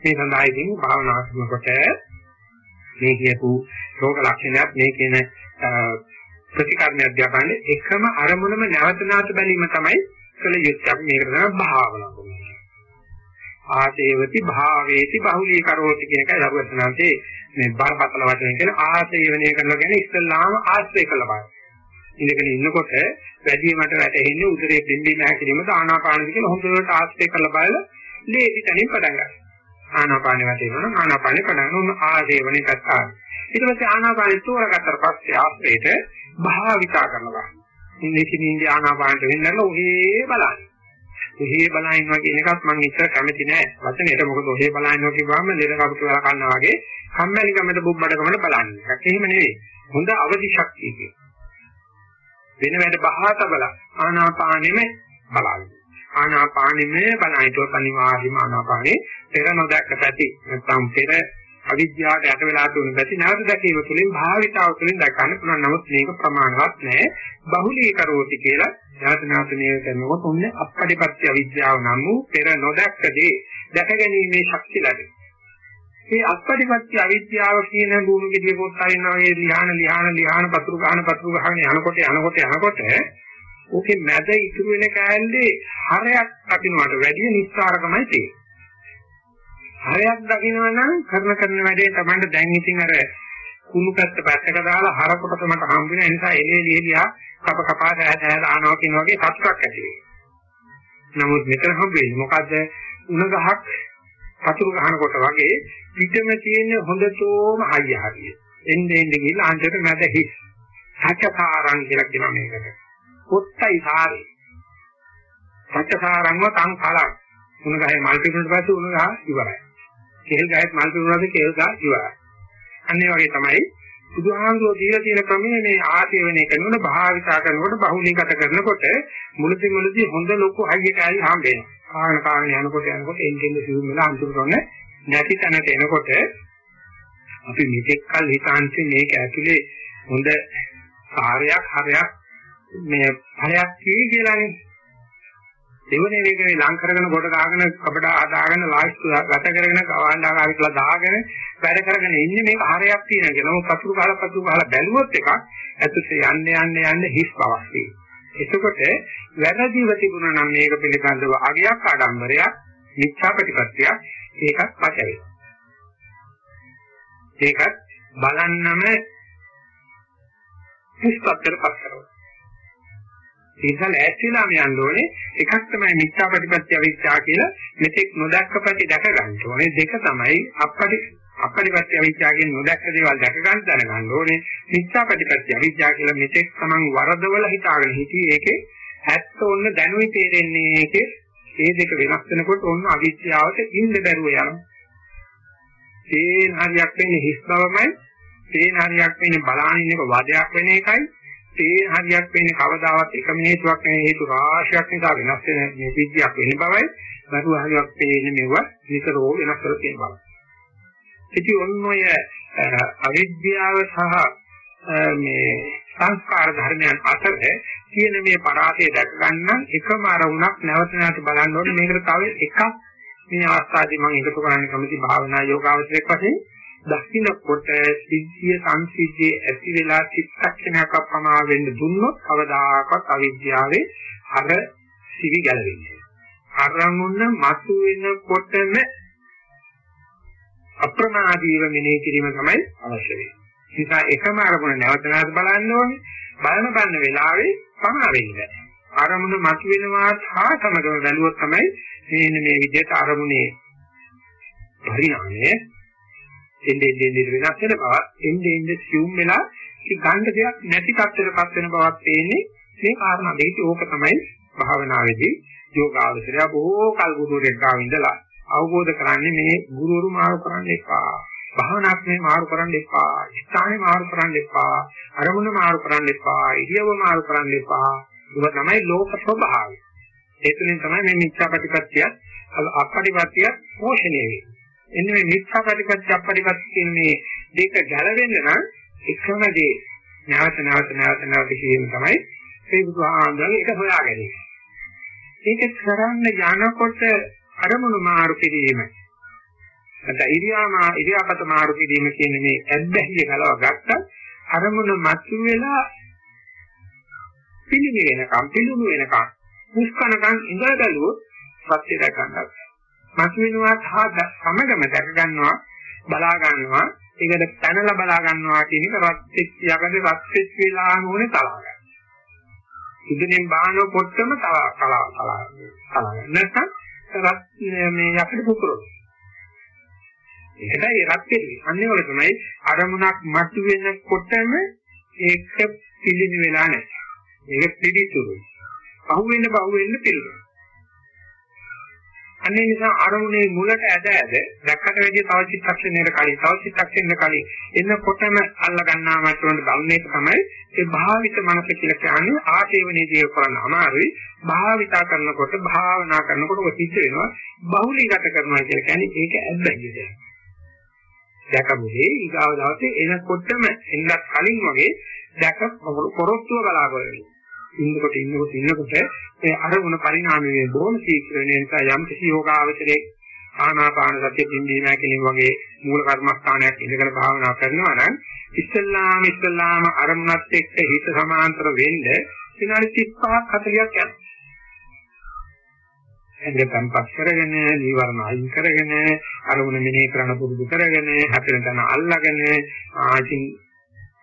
මේ සඳහා ඉතින් භාවනා කරනකොට මේ කියපු රෝග ලක්ෂණයක් මේ කියන ප්‍රතිකර්ම අධ්‍යාපනයේ එකම අරමුණම නැවත නැවත බැලීම තමයි කළ යුත්තේ. මේකට තමයි භාවනා කියන්නේ. ආසේවති භාවේති බහුලී කරෝති කියන එකයි ලබුවත්නාන්තේ මේ බරපතල වචන කියන ආසේවණය කරනවා කියන්නේ ඉස්සල්ලාම ආශ්‍රය කළ බව. ඉඳගෙන ඉන්නකොට වැඩි මට වැටෙන්නේ උදරයේ පිම්බීම හැකිරීමද ආනාපානද කියලා හොඳට ආශ්‍රය කළ බලලා ලේසි තනින් පටන් ගන්නවා. ආනාපානෙ වැටෙනවා නම් ආනාපානෙ පටන් ගන්න ආසේවණේ කතා. ඊට පස්සේ ආනාපානෙ තෝරගත්තට පස්සේ ආශ්‍රේට භාවිතා කරනවා. ඉන්නේ කිනින්දී ආනාපානට වෙන්නಲ್ಲ ඔහේ බලන්න. ඔහේ බලනවා කියන එකත් මම ඉතර කැමති නෑ වචනේට මොකද ඔහේ බලනවා කියවම ලෙඩ කපුට වෙලා කන්නා වගේ කම්මැලි කමට බුබ්බඩකමට බලන්නේ. ඒක එහෙම නෙවෙයි. හොඳ අවදි ශක්තියකින්. වෙන වැඩ බහාත බල ආනාපානෙම බලන්න. ආනාපානෙම බලයිතෝ අනිවාර්යම ආනාපානේ පෙර නොදැක්ක පැති නැත්නම් පෙර අවිද්‍යාවට යට වෙලා තුන පැති නැවත දැකීම තුළින් භාවිතාව තුළින් දැකන්න පුළුවන්. නමුත් මේක ප්‍රමාණවත් නෑ. බහුලීකරෝති කියලා නැවත නැවත මේ කරනකොට ඔන්නේ අපපටිපත්‍ය අවිද්‍යාව නම් වූ පෙර නොදැක්ක දේ දැක ගැනීමේ ශක්තිය ලැබෙනවා. මේ අපපටිපත්‍ය අවිද්‍යාව කියන භූමි ගෙඩිය පොත් අරිනවා වගේ ලිහාන ලිහාන ලිහාන පතුරු ගන්න පතුරු ගහගෙන යනකොට යනකොට යනකොට ඕකේ මැද ඉතුරු වෙන කෑල්ලේ හරයක් අකිනවට වැඩිය නිස්සාරකමයි තියෙන්නේ. හරයක් දකිනවා නම් කරන කරන වැඩේ Tamanට දැන් ඉතින් අර කුණු පැත්ත පැත්තක දාලා හර කොට මට හම්බ වෙන නිසා එලේ ලියලියා කප කපා දැහැ දැහැ දානවා කියන වගේ සතුටක් ඇති වෙනවා. නමුත් මෙතන හම්බ වෙන්නේ මොකද්ද? උණ ගහක් පතුරු ගහනකොට වගේ පිටම තියෙන හොඳටම හයිය හරිය. එන්නේ එන්නේ ගිහලා අන්තිමට මැද හිස්. සත්‍යකාරං කියලා කියනවා මේකට. පොත්තයි සාරේ. සත්‍යකාරංව තං කලං. උණ ගහේ මල් පිටුනට පස්සේ උණ ගහ ඉවරයි. කෙල් ගහේ මල් පිටුනට කෙල් ගහ ඉවරයි. අන්න ඒ වගේ තමයි බුදුහාමුදුරුවෝ දීලා තියෙන ක්‍රමය මේ ආශේවනය කරනකොට භාවිතා කරනකොට බහුලීගත කරනකොට මුලදි මුලදි හොඳ ලොකු හයියට ඇයි හම් වෙනවා. කාගෙන කාගෙන යනකොට යනකොට එන්නෙන් සිවුම් වෙලා අන්තිමට ඔන්න නැති තැනට එනකොට අපි මෙතෙක් කල් හිතාන්සේ මේක ඇතුලේ හොඳ කාර්යයක් හරයක් මේ ඵලයක් කියේ කියලානේ. දෙවනේ වේගනේ ලං කරගෙන කොට ගාගෙන කබඩ ආදාගෙන ලායිස්තු ගත කරගෙන කවාණ්ඩාකාරීලා දාගෙන වැඩ කරගෙන ඉන්නේ මේක හරයක් තියෙන කියලා. මොකද පතුරු ගහලා පතුරු ගහලා බැලුවොත් එකක් ඇතුළට යන්න යන්න යන්න හිස් බවක් තියෙනවා. එතකොට වැරදිව තිබුණා නම් මේක පිළිබඳව අගයක් ආඩම්බරයක් මිච්ඡා ප්‍රතිපත්තියක් ඒකත් පච වෙනවා. ඒකත් බලන්නම හිස්පත්තර පස් කරනවා. ඒකල ඇස්තිලාම යන්න ඕනේ එකක් තමයි මිච්ඡා ප්‍රතිපත්තිය අවිච්ඡා කියලා මෙතෙක් නොදක්ක පැති දැක ගන්න ඕනේ දෙක තමයි අපටි අපරිපත්‍ය අවිද්‍යාව කියන නොදැක්ක දේවල් දැක ගන්න දැනගන්න ඕනේ. මිත්‍යා ප්‍රතිපත්‍ය අවිද්‍යාව කියලා මෙතෙක් Taman වරදවල හිතාගෙන හිටියේ ඒකේ ඇත්ත ඕන්න දැනුයි තේරෙන්නේ ඒකේ ඒ දෙක වෙනස් වෙනකොට ඕන්න අවිද්‍යාවට ඉන්න බැරුව යනවා. තේන හරියක් වෙන්නේ හිස් බවමයි. තේන හරියක් වෙන්නේ බලානින් එක වදයක් වෙන එකයි. තේන හරියක් වෙන්නේ කවදාවත් එකම හේතුවක් නෙවෙයි හේතු රාශියක් නිසා වෙනස් වෙන මේ සිද්ධියක් වෙන බවයි. බරු හරියක් පේන්නේ මෙව නිතරම වෙනස් කරලා තියෙන බවයි. ඉතින් ඔන්න ඔය අවිද්‍යාව සහ මේ සංස්කාර ධර්මයන් අතර තියෙන මේ පරාසය දැක ගන්න එකම අරමුණක් නැවත නැවත බලන්න ඕනේ මේකට තව එකක් මේ අවස්ථාවේදී මම එකතු කරන්න කැමති භාවනා යෝගාවචරයක් වශයෙන් දක්ෂිනකොට සිද්ධිය සංසිද්ධියේ ඇති වෙලා චිත්තක්ෂණයක් අපමා වෙන්න දුන්නොත් කවදාකවත් අවිද්‍යාවේ අර සිවි ගැලවෙන්නේ. අරමුණ මතු වෙනකොටම අප්‍රමාදීව මෙනෙහි කිරීම තමයි අවශ්‍ය වෙන්නේ. නිසා එකම අරමුණ නැවත නැවත බලන්න ඕනේ. බලන බලන වෙලාවේ පමා වෙන්නේ නැහැ. අරමුණ මතුවෙනවා හා සමගම බැලුවොත් තමයි මේ මේ විදිහට අරමුණේ පරිණාමය එන්නේ එන්නේ වෙනස් වෙන බව එන්නේ එන්නේ සියුම් වෙලා ගන්න දෙයක් නැති තත්ත්වයකටපත් වෙන බවක් පේන්නේ මේ කාරණා දෙක ඕක තමයි භාවනාවේදී යෝගාවචරය බොහෝ කල් ගුරුවරයෙක් ගාව ඉඳලා අවබෝධ කරන්නේ මේ ගුරුවරු මාරු කරන්න එපා. භාවනාත්මේ මාරු කරන්න එපා. ස්ථානේ මාරු කරන්න එපා. අරමුණ මාරු කරන්න එපා. ඉරියව මාරු කරන්න එපා. ඒක තමයි ලෝක ස්වභාවය. ඒ තුලින් තමයි මේ මිත්‍යා ප්‍රතිපත්තිය අපපටිපත්තිය පෝෂණය වෙන්නේ. එන්නේ මේ මිත්‍යා ප්‍රතිපත්තිය අපපටිපත්තිය කියන මේ දෙක ගැලවෙන්න නම් එකම දේ නැවත නැවත නැවත නැවත කියන තමයි ඒ බුදුහාමුදුරන් එක හොයාගන්නේ. ඒක කරන්න යනකොට අරමුණු මාරු කිරීම නැත්නම් ඉරියාමා ඉරියාපත මාරු කිරීම කියන මේ ඇබ්බැහිය ගලව ගත්ත අරමුණ මතු වෙලා පිළිමි වෙනකම් පිළිමු වෙනකම් මුස්කනකම් ඉඳලා බැලුවොත් සත්‍ය දැක ගන්නවා මතු වෙනවා සහ සමගම දැක ගන්නවා බලා ගන්නවා ඒකට පැනලා බලා ගන්නවා කියන එක රත් වෙච්ච යකඩ රත් වෙච්ච වෙලා නෝනේ තලා ගන්න. ඉදිරියෙන් බාහන කොට්ටම තලා තලා තලා තලා නැත්නම් රත් මේ යකඩ පුපුරන. ඒකයි රත් වෙන්නේ. අන්නේ වල තමයි අරමුණක් මතු වෙනකොටම ඒක පිළිනි වෙලා නැහැ. ඒක පිළිතුරුයි. පහුවෙන්න පහුවෙන්න පිළිතුරු. අනේ නිසා අරමුණේ මුලට ඇද ඇද දැක්කට වැඩිය තව චිත්තක්ෂණයකට කලින් තව චිත්තක්ෂණයකට කලින් එන්නකොටම අල්ල ගන්නා මට්ටමට බලන එක තමයි ඒ භාවිත මනස කියලා කියන්නේ ආශේවනයේදී කරන්න අමාරුයි. භාවිතා කරනකොට භාවනා කරනකොට ඔය සිද්ධ වෙනවා බහුලීගත කරනවා කියලා කියන්නේ ඒක ඇබ්බැහියද දැකමුනේ ඊගාව දවසේ එනකොටම එන්නත් කලින් වගේ දැක පොරොත්තුව බලාගෙන ඉන්නකොට ඉන්නකොට ඉන්නකොට ඒ අරමුණ පරිණාමයේ බොහොම ශීඝ්‍ර වෙන නිසා යම් කිසි යෝගාවචරයේ ආනාපාන සතිය පිම්බීම හැකිලිම වගේ මූල කර්මස්ථානයක් ඉඳගෙන භාවනා කරනවා නම් ඉස්සල්ලාම ඉස්සල්ලාම අරමුණත් එක්ක හිත සමාන්තර වෙන්න විනාඩි 35ක් 40ක් යනවා. එන්නේ තම්පස් කරගෙන, නීවරණ අයින් කරගෙන, අරමුණ මෙනෙහි කරන පුරුදු කරගෙන, හතර තන අල්ලගෙන, ආචින්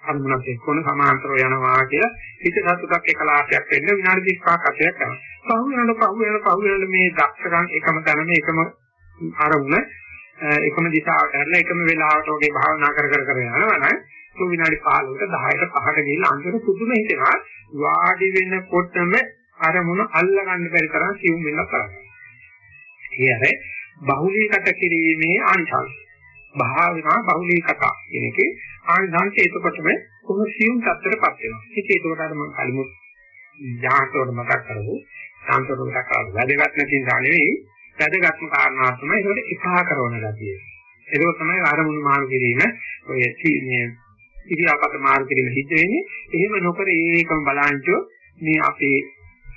අරමුණක් එක්කන සමාන්තරව යනවා කියලා හිත සතුටක් එකලාසයක් වෙන්න විනාඩි 35ක් අතයක් යනවා. පහු වෙනකොට පහු වෙනකොට පහු වෙනකොට මේ දක්ෂකම් එකම තැනම එකම අරමුණ එකම දිශාවට හැරලා එකම වෙලාවට වගේ භාවනා කර කර කර යනවා නම් તો විනාඩි 15කට 10කට 5කට ගිහිල්ලා අන්තිමට පුදුම හිතෙනවා වාඩි වෙනකොටම අරමුණ අල්ල ගන්න බැරි තරම් සියුම් වෙන්න කරගන්න. ඒ අර බහුලීගත කිරීමේ ආනිසංස. භාවනා බහුලීකතා කියන එකේ ආනිසංශ එතකොටම කොහොම සියුම් තත්ත්වයටපත් වෙනවා. ඉතින් ඒකට අර මම කලිමුත් ඥාතවල මතක් කරමු. සාන්තවල මතක් කරලා වැදගත් නැති නිසා නෙවෙයි වැදගත්ම කාරණා තමයි ඒකට එපා කරන ගතිය. ඒක තමයි ආරමුණු මාන කිරීම ඔය මේ ඉරියාපත මාර්ග කිරීම සිද්ධ වෙන්නේ. එහෙම නොකර ඒකම බලංචෝ මේ අපේ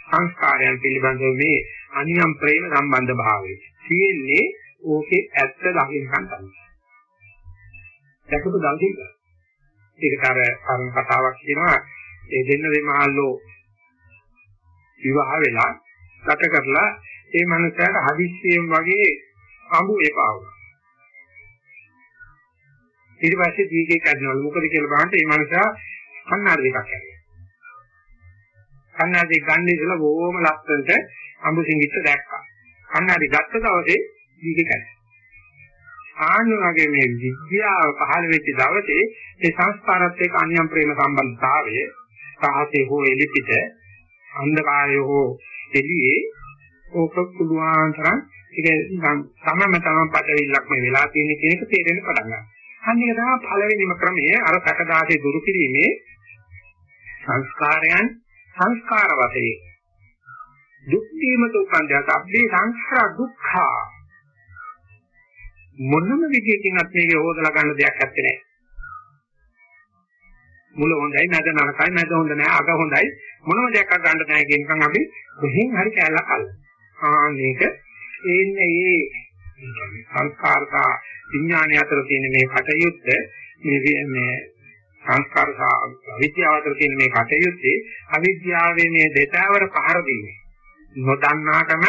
සංස්කාරයන් පිළිබඳව මේ අනියම් ප්‍රේම සම්බන්ධ භාවය. තියෙන්නේ ඕකේ ඇත්ත දකින්නකන් තමයි. දැකපු දවසේ ඒකට අර අර කතාවක් කියනවා ඒ දෙන්න දෙමහල්ලෝ විවාහ වෙලා ගත කරලා ඒ මනුස්සයාට හදිස්සියෙන් වගේ අඹු එපා වුණා. ඊට පස්සේ දීගේ කඩනවලු මොකද කියලා බලන්න මේ මනුස්සයා කන්නාඩි දෙකක් ඇරියා. කන්නාඩි ගන්න ඉතලා බොහොම ලස්සනට අඹු සිංගිත්ත දැක්කා. කන්නාඩි ගත්ත දවසේ දීගේ කඩනවා. ආන්න වගේ මේ විද්‍යාව පහළ වෙච්ච දවසේ ඒ සංස්කාරات එක්ක අන්‍යම් ප්‍රේම සම්බන්ධතාවය සාහසේ හෝ එලිපිට අන්ධකාරය හෝ එළියේ ඕක පුළුවන් තරම් ඒක නිකන් තමම තමම පටවිල්ලක් මේ වෙලා තියෙන කියන එක තේරෙන්න පටන් ගන්නවා. අන්න ඒක තමයි පළවෙනිම ක්‍රමය. අර සකදාසේ දුරු කිරීමේ සංස්කාරයන් සංස්කාර වශයෙන් දුක් වීමට උපන්දයක් අබ්බේ සංස්කාර දුක්ඛා. මොනම විදියකින්වත් මේක හොදලා ගන්න දෙයක් නැත්තේ නෑ. මුල හොඳයි නැද නරකයි නැද හොඳ නෑ අග හොඳයි මොනම දෙයක් ගන්න නැහැ කියන එකන් අපි කොහෙන් හරි කැලලා කල්ල. ආ මේක එන්නේ මේ සංස්කාරතා විඥානය අතර තියෙන මේ කටයුත්ත මේ මේ සංස්කාර සහ අවිද්‍යාව අතර තියෙන මේ කටයුත්තේ අවිද්‍යාවේ මේ දෙතවර පහර දීමේ නොදන්නාකම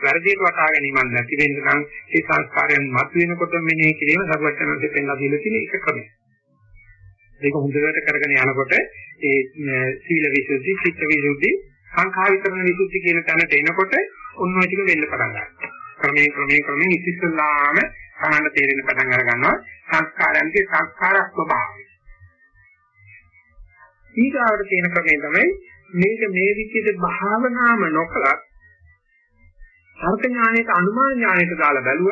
වැරදියට වටා ගැනීමක් නැති වෙන්න නම් ඒ සංස්කාරයන් මතුවෙනකොට මෙනෙහි කිරීම සර්වඥාන්සේ පෙන්ලා දීලා තියෙන එක ක්‍රමය. ඒක හොඳට කරගෙන යනකොට ඒ සීල විසුද්ධි, චිත්ත විසුද්ධි, සංඛා විතරණ විසුද්ධි කියන තැනට එනකොට ඔන්න ඔය ටික වෙන්න පටන් ගන්නවා. ක්‍රමයෙන් ක්‍රමයෙන් ක්‍රමයෙන් ඉතිස්සලාම කනන්න තේරෙන පටන් අර ගන්නවා සංස්කාරයන්ගේ සංස්කාර ස්වභාවය. ඊගාවට තියෙන ක්‍රමය තමයි මේක මේ විදිහට භාවනාම නොකලත් තර්ක ඥානයට අනුමාන ඥානයට දාලා බැලුව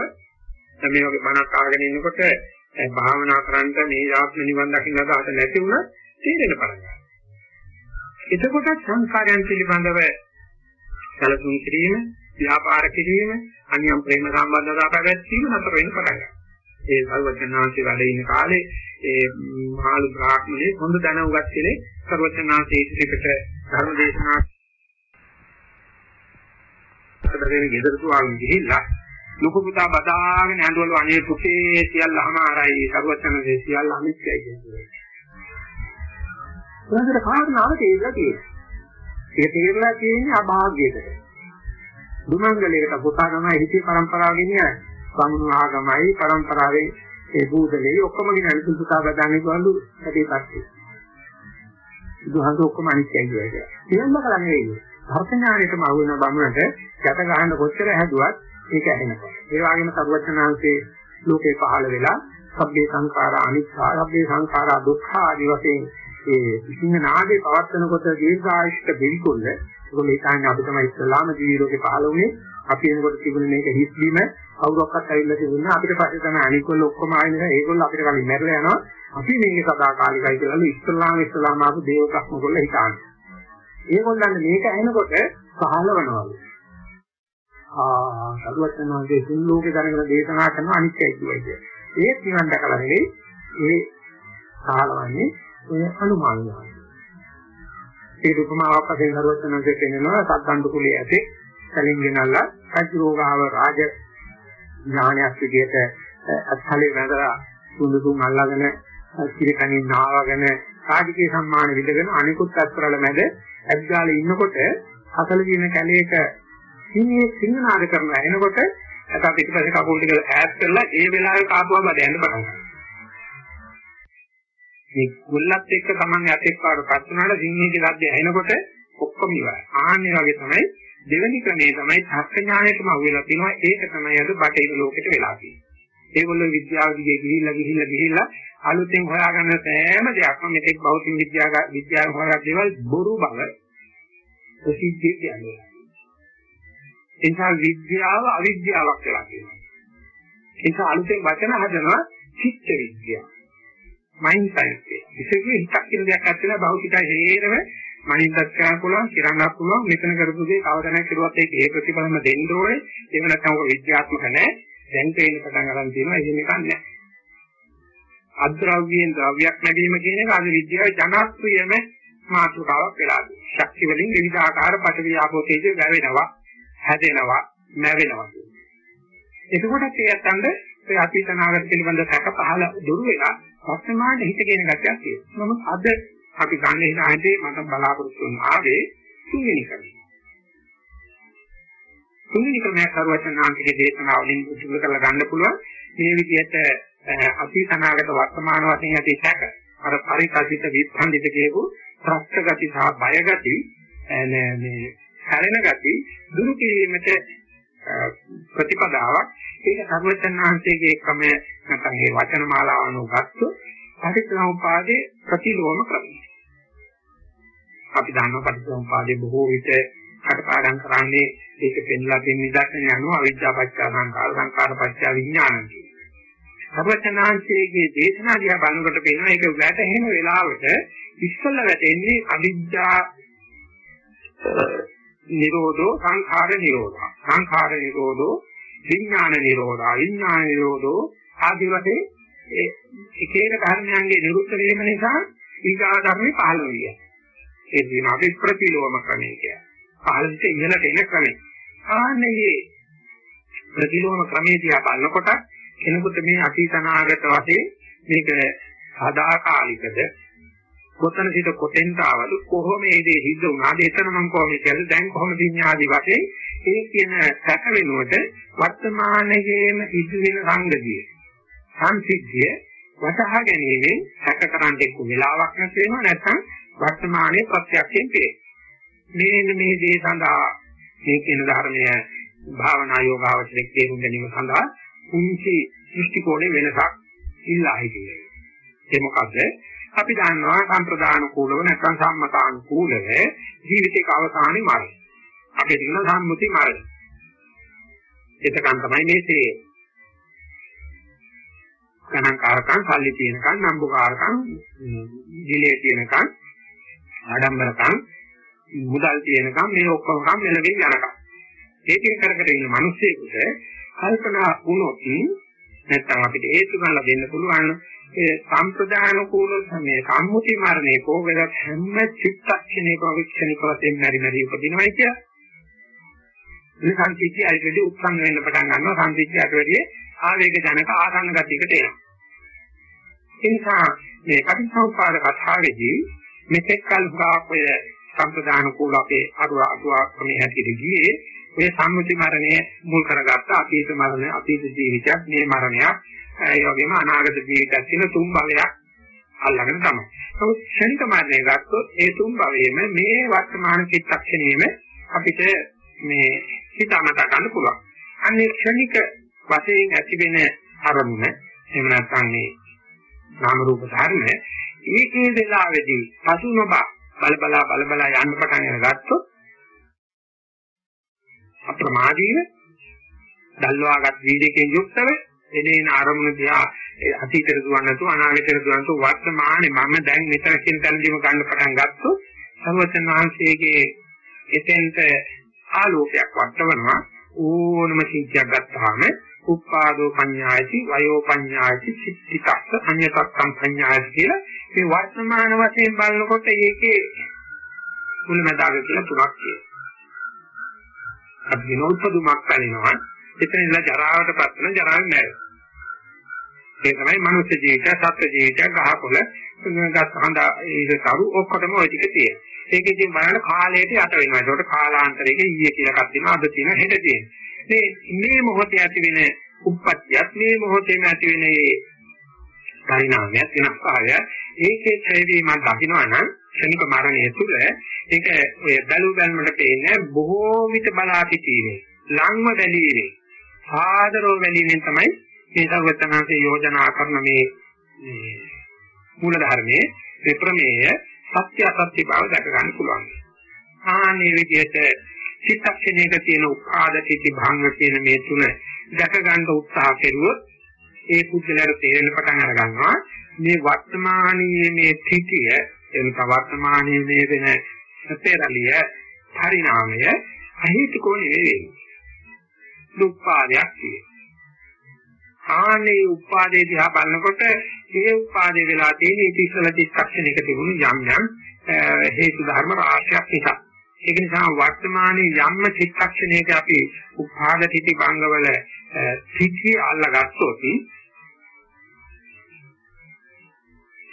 දැන් මේ වගේ මනක් ආගෙන ඉන්නකොට භාවනා කරන්ට මේ ආත්ම නිවන් දකින්න අදහස නැති වුණා තේරෙන්න පටන් ගන්නවා. එතකොට සංස්කාරයන් පිළිබඳව සැලසුම් කිරීම, ව්‍යාපාර කිරීම, අනියම් ප්‍රේම සම්බන්ධතාව පැවැත්වීම නතර වෙන්න පටන් ගන්නවා. ඒ සර්වඥාන්සේ වැඩ ඉන්න කාලේ ඒ මහලු බ්‍රාහ්මණේ හොඳ දැන උගත් කෙනෙක් සර්වඥාන්සේ ඉදිරිපිට ධර්ම දේශනා අත්තදගෙන ගෙදර තුවාගෙන ගිහිල්ලා ලොකු පුතා බදාගෙන ඇඬවලු අනේ පුතේ සියල්ලම ආරයි සරුවචන දේ සියල්ලම ඉච්චයි කියන්නේ. උන්දර කාරණාවට ඒකලා තියෙනවා. ඒක තේරලා තියෙන්නේ අභාග්‍යයකට. දුමංගලයකට පුතා තමයි හිතේ પરම්පරාව ගෙනියන්නේ. සමුණු ආගමයි પરම්පරාවේ ඒ බුදලේ ඔක්කොම ගෙනල්ලා පුතා බදාගෙන ගවලු ඇටේ පැත්තේ. දුහස ඔක්කොම අනිත්‍යයි කියලා. ඉතින් බලන්නේ ධර්මඥානෙටම අහු වෙන බමුණට යට ගහන්න කොච්චර හැදුවත් ඒක ඇහෙනවා. ඒ වගේම සර්වඥාන්සේ ලෝකේ පහළ වෙලා සබ්බේ සංඛාරා අනිත්‍ය, සබ්බේ සංඛාරා දුක්ඛ ආදී වශයෙන් ඒ සිංහ නාගේ පවත්වනකොට දීර්ඝායුෂ්ක බිල්කොල්ල ඒගොල්ලෝ හිතන්නේ අපි තමයි ඉස්ලාම ජීවිතේ පහළ වුණේ අපි එනකොට තිබුණේ මේක හිස්වීම කවුරක්වත් ඇවිල්ලා තිබුණා අපිට පස්සේ තමයි අනිකොල්ල ඔක්කොම ආයෙ නිසා ඒගොල්ලෝ අපිට කලින් මැරලා යනවා. අපි මේක සදාකාලිකයි කියලා ඉස්ලාම ඉස්ලාම ආපු දේවකක් මොකල්ල හිතන්නේ ඒගොල්ලන් මේක ඇහෙනකොට පහළවනවලු ආ සරුවචනාගේ තුන් ලෝකේ දැනගෙන දේශනා කරන අනිත්‍යයි කියයි ඒත් නිවන් දැකලා නෙවෙයි ඒ පහළවන්නේ ඔය අනුමාන ඥානය. ඒක උපමාවක් වශයෙන් හරවත්තනන්සේ කියනවා සත්බන්දු කුලිය ඇතේ කලින් ගෙනල්ලා රජරෝගාව රාජ ඥානයක් විදිහට අත්හලේ වැඳලා සුඳුතුන් අල්ලාගෙන කිරකණින් නාවගෙන රාජකීය සම්මාන විදගෙන අනිකුත් අත්වල මැද ඇද්ගාලේ ඉන්නකොට අසල දින කැලේක සිංහේ සිංහනාද කරන එනකොට අත පිටිපස්සේ කකුල් ටික ඈත් කරලා ඒ වෙලාවේ කාපුවම දැන්න පටන් ගන්නවා. මේ ගොල්ලත් එක්ක Taman යටෙක් පාරපත් වුණාට සිංහයේ ලද්දේ ඇහෙනකොට ඔක්කොම ඉවරයි. ආන්නේ වගේ තමයි දෙවෙනි ක්‍රමේ තමයි සත්‍ය ඥානයටම අහුවෙලා තිනවා. ඒක තමයි අද බටහිර ලෝකෙට වෙලා තියෙන්නේ. ඒගොල්ලෝ විද්‍යාව දිගේ ගිහිල්ලා ගිහිල්ලා ගිහිල්ලා අලුතෙන් හොයාගන්න සෑම දෙයක්ම මෙතෙක් භෞතික විද්‍යාව විද්‍යාව හොයාගත් දේවල් බොරු බව ප්‍රසිද්ධිය කියන්නේ. එනිසා විද්‍යාව අවිද්‍යාවක් කියලා කියනවා. ඒක අලුතෙන් වචන හදනවා චිත්ත විද්‍යාව. මයින්ඩ් සයන්ස් එක. විශේෂයෙන් හිතක් කියන දෙයක් ඇත්තලා භෞතිකයි හේරම මනින්දත් කරන්න පුළුවන්, කිරන්නත් පුළුවන්. මෙතන කරපු දේ කවදාවත් කරුවත් ඒක ඒ ප්‍රතිඵලම දෙන්න ඕනේ. එහෙම නැත්නම් ඔක විද්‍යාත්මක නැහැ. දැන් තේින්න පටන් ගන්න තියෙනවා එහෙම එකක් නැහැ. අද්‍රව්‍යයෙන් ද්‍රව්‍යයක් ලැබීම කියන එක අද විද්‍යාවේ ජනප්‍රියම මාතෘකාවක් වෙලා තියෙනවා. ශක්ති වලින් විවිධ ආකාර පටවි ආපෝ තේජ වැවෙනවා, හැදෙනවා, නැවෙනවා. එතකොට ඒ අතංග ඒ අතීත නාගත පිළිබඳ සැක පහළ දුරු වෙලා වර්තමාන හිත කියන ගැටයක් තියෙනවා. නමුත් අද අපි ගන්න හිත ඇහිදී මට බලාපොරොත්තු වුණ ආවේ තුන්වෙනි ක්‍රමය. තුන්වෙනි ක්‍රමයක් සර්වචනාන්තිගේ දේශනාවලින් උතුරු කරලා ගන්න පුළුවන් මේ විදිහට අතීත අනාගත වර්තමාන වශයෙන් ඇති සැක අර පරිකල්පිත විස්පන්දිත කියපු ප්‍රස්ත ගති සහ බය ගති මේ හැරෙන ගති දුරු කිරීමට ප්‍රතිපදාවක් ඒක සර්වචනාන්තිගේ ක්‍රමය නැත්නම් මේ වචන මාලාව අනුගත්තොත් පටිච්චසමුපාදේ ප්‍රතිලෝම ක්‍රමය. අපි දන්නවා පටිච්චසමුපාදේ බොහෝ විට කටපාඩම් කරන්නේ ඒක පෙන්ලා දෙන නිදර්ශනය අනුව අවිද්‍යාපච්ච සංකාර සංකාරපච්ච විඥාන කියන. සර්වචනාංශයේ දේශනා දිහා බලනකොට පේනවා ඒක වැටහෙන වෙලාවට ඉස්සල්ල වැටෙන්නේ අවිද්‍යා නිරෝධෝ සංඛාර නිරෝධා සංඛාර නිරෝධෝ විඥාන නිරෝධා විඥාන නිරෝධෝ ආදී වශයෙන් ඒ එක එක ධර්මයන්ගේ නිරුද්ධ වීම නිසා ඊගා ධර්මේ පහළ වෙනවා. ඒ කියන අපි ප්‍රතිලෝම ක්‍රමය කියන්නේ. පහළට ඉහළට එන ක්‍රමය. ආන්නේ ප්‍රතිලෝම ක්‍රමයේ දිහා බලනකොට කෙනෙකුට මේ අතීත අනාගත වශයෙන් මේක සදාකාලිකද? කොතන සිට කොතෙන්ට ආවද කොහොම මේ දේ සිද්ධ වුණාද? එතන මම කොහොමද කියන්නේ දැන් කොහොමද විඤ්ඤාදි වශයෙන් ඒ කියන සැක වෙනුවට වර්තමානයේම සිද්ධ වෙන සංගතිය සංසිද්ධිය වටහා ගැනීමෙන් සැක කරන්න එක්ක වෙලාවක් නැති වෙනවා. නැත්නම් වර්තමානයේ ප්‍රත්‍යක්ෂයෙන් පිරේ මේ මේ දේ සඳහා මේ කියන ධර්මය භාවනා යෝගාවචරයේ තේරුම් ගැනීම සඳහා කුංචි දෘෂ්ටි කෝණේ වෙනසක් ඉල්ලා හිටියේ. ඒ මොකද අපි දන්නවා සම්ප්‍රදාන කූලව නැත්නම් සම්මතාන කූලව ජීවිතේක අවසානයේ මරණය. අපේ දින සම්මුති මරණය. එතකන් තමයි මේ තේ. ගණන්කාරකම් සල්ලි තියෙනකම් නම්බුකාරකම් දිලේ තියෙනකම් ආඩම්බරකම් මුදල් තියෙනකම් මේ ඔක්කොම කම් මෙලවින් යනකම්. ඒකෙන් කරකට ඉන්න මිනිස්සෙකුට කල්පනා වුණොත් නැත්තම් අපිට හේතු ගන්නලා දෙන්න පුළුවන් ඒ සම්ප්‍රදාන කූල මේ සම්මුති මරණේ කෝවෙල හැම චිත්තක්ෂණයකම වික්ෂණික වශයෙන් මෙරි මෙරි උපදිනවයි කියලා. මේ සංසිද්ධිය අයිති උත්සන්න වෙන්න පටන් ගන්නවා සංසිද්ධියට වැඩිය ආවේග ජනක ආසන්න ගතියකට එනවා. ඒ නිසා මේ කටිසෝපාද කතාවේදී මෙතෙක් කල් ගාක් ඔය සම්ප්‍රදාන කූල අපේ අරුව අතුවා ක්‍රමයේ හැටියට ගියේ ඔය සම්මුති මරණය මුල් කරගත්ත අතීත මරණය අතීත ජීවිතයක් මේ මරණයක් ඒ වගේම අනාගත ජීවිතයක් කියන තුන් භවයක් අල්ලගෙන තමයි. නමුත් ක්ෂණික මරණය ගත්තොත් ඒ තුන් භවයේම මේ වර්තමාන චිත්තක්ෂණයෙම අපිට මේ හිතාමතා ගන්න පුළුවන්. අන්නේ ක්ෂණික වශයෙන් ඇති වෙන අරමුණ එහෙම නැත්නම් මේ නාම රූප ධර්ම ඒකේ වෙලාවේදී පසු නොබා බල බලා බල බලා යන්න පටන් අරගත්තොත් අප්‍රමාදීව දල්වාගත් වීදකෙන් යුක්තව එනේන අරමුණ දිහා අතීතයට දුවන්න නැතුව අනාගතයට දුවන්න නැතුව වර්තමානයේ මම දැන් මෙතන කියන තැනදීම ගන්න පටන් ගත්තොත් සර්වචන් වහන්සේගේ එතෙන්ට ආලෝකයක් වටවනවා. ඕනම සිද්ධියක් ගත්තාම උපාදෝ පඤ්ඤායති වයෝ පඤ්ඤායති චිත්තිකස්ස අඤ්ඤතත්තම් පඤ්ඤායති කියලා මේ වර්තමාන වශයෙන් බලනකොට ඒකේ මුලමදාග කියලා තුනක් තියෙනවා. අපි නෝත්පදුමක් පැනිනවා එතන ඉඳලා ජරාවට පත් වෙන ජරාවෙන් මැරෙනවා. ඒ තමයි මනුෂ්‍ය ජීවිතය, සත්ත්ව ජීවිතය, ගහකොළ, ගස් හඳ ඉදතරු ඔක්කොටම ওই ටික තියෙනවා. ඒක ඉතින් බලන්න කාලයට යට වෙනවා. ඒකට කාලාන්තරයක ඊයේ කියලා එකක් තියෙනවා, අද තියෙනවා, හෙට තියෙනවා. මේ මේ මොහොතේ ඇති වෙන උප්පත්තියත් මේ මොහොතේම ඇති වෙන පරිණාමයක් වෙනස්කාරය ඒකේ ඡේදීම දකින්නවා නම් ක්ෂණික මරණය තුළ ඒක ඔය බැලු බැලමට පේන්නේ බොහෝ විට බලා සිටීමේ ලංව බැලීමේ ආදරව බැලීමෙන් තමයි මේ සර්වඥාන්සේ යෝජනා කරන මේ මූල ධර්මයේ විප්‍රමේය සත්‍ය අසත්‍ය බව දැක ගන්න පුළුවන්. ආනේ විදිහට චිත්තක්ෂණයක තියෙන උපාදතිති භංග කියන මේ තුන දැක ගන්න උත්සාහ කෙරුවොත් ඒ පුද්ගලයාට තේරෙන්න පටන් අර ගන්නවා මේ වර්තමානයේ මේ තිතිය එනක වර්තමානයේ මේ වෙන පෙරලිය පරිණාමය අහිතකෝ නෙවෙයි දුක්පාදයක් තියෙනවා. ආනේ උපාදේ දිහා බලනකොට ඒ උපාදේ වෙලා තියෙන ඉතිසල චිත්තක්ෂණයක තිබුණු යම් යම් හේතු ධර්ම රාශියක් නිසා. ඒක නිසා වර්තමානයේ යම්ම චිත්තක්ෂණයක අපි උපාද තිති භංගවල සිටි අල්ලගත්තොත්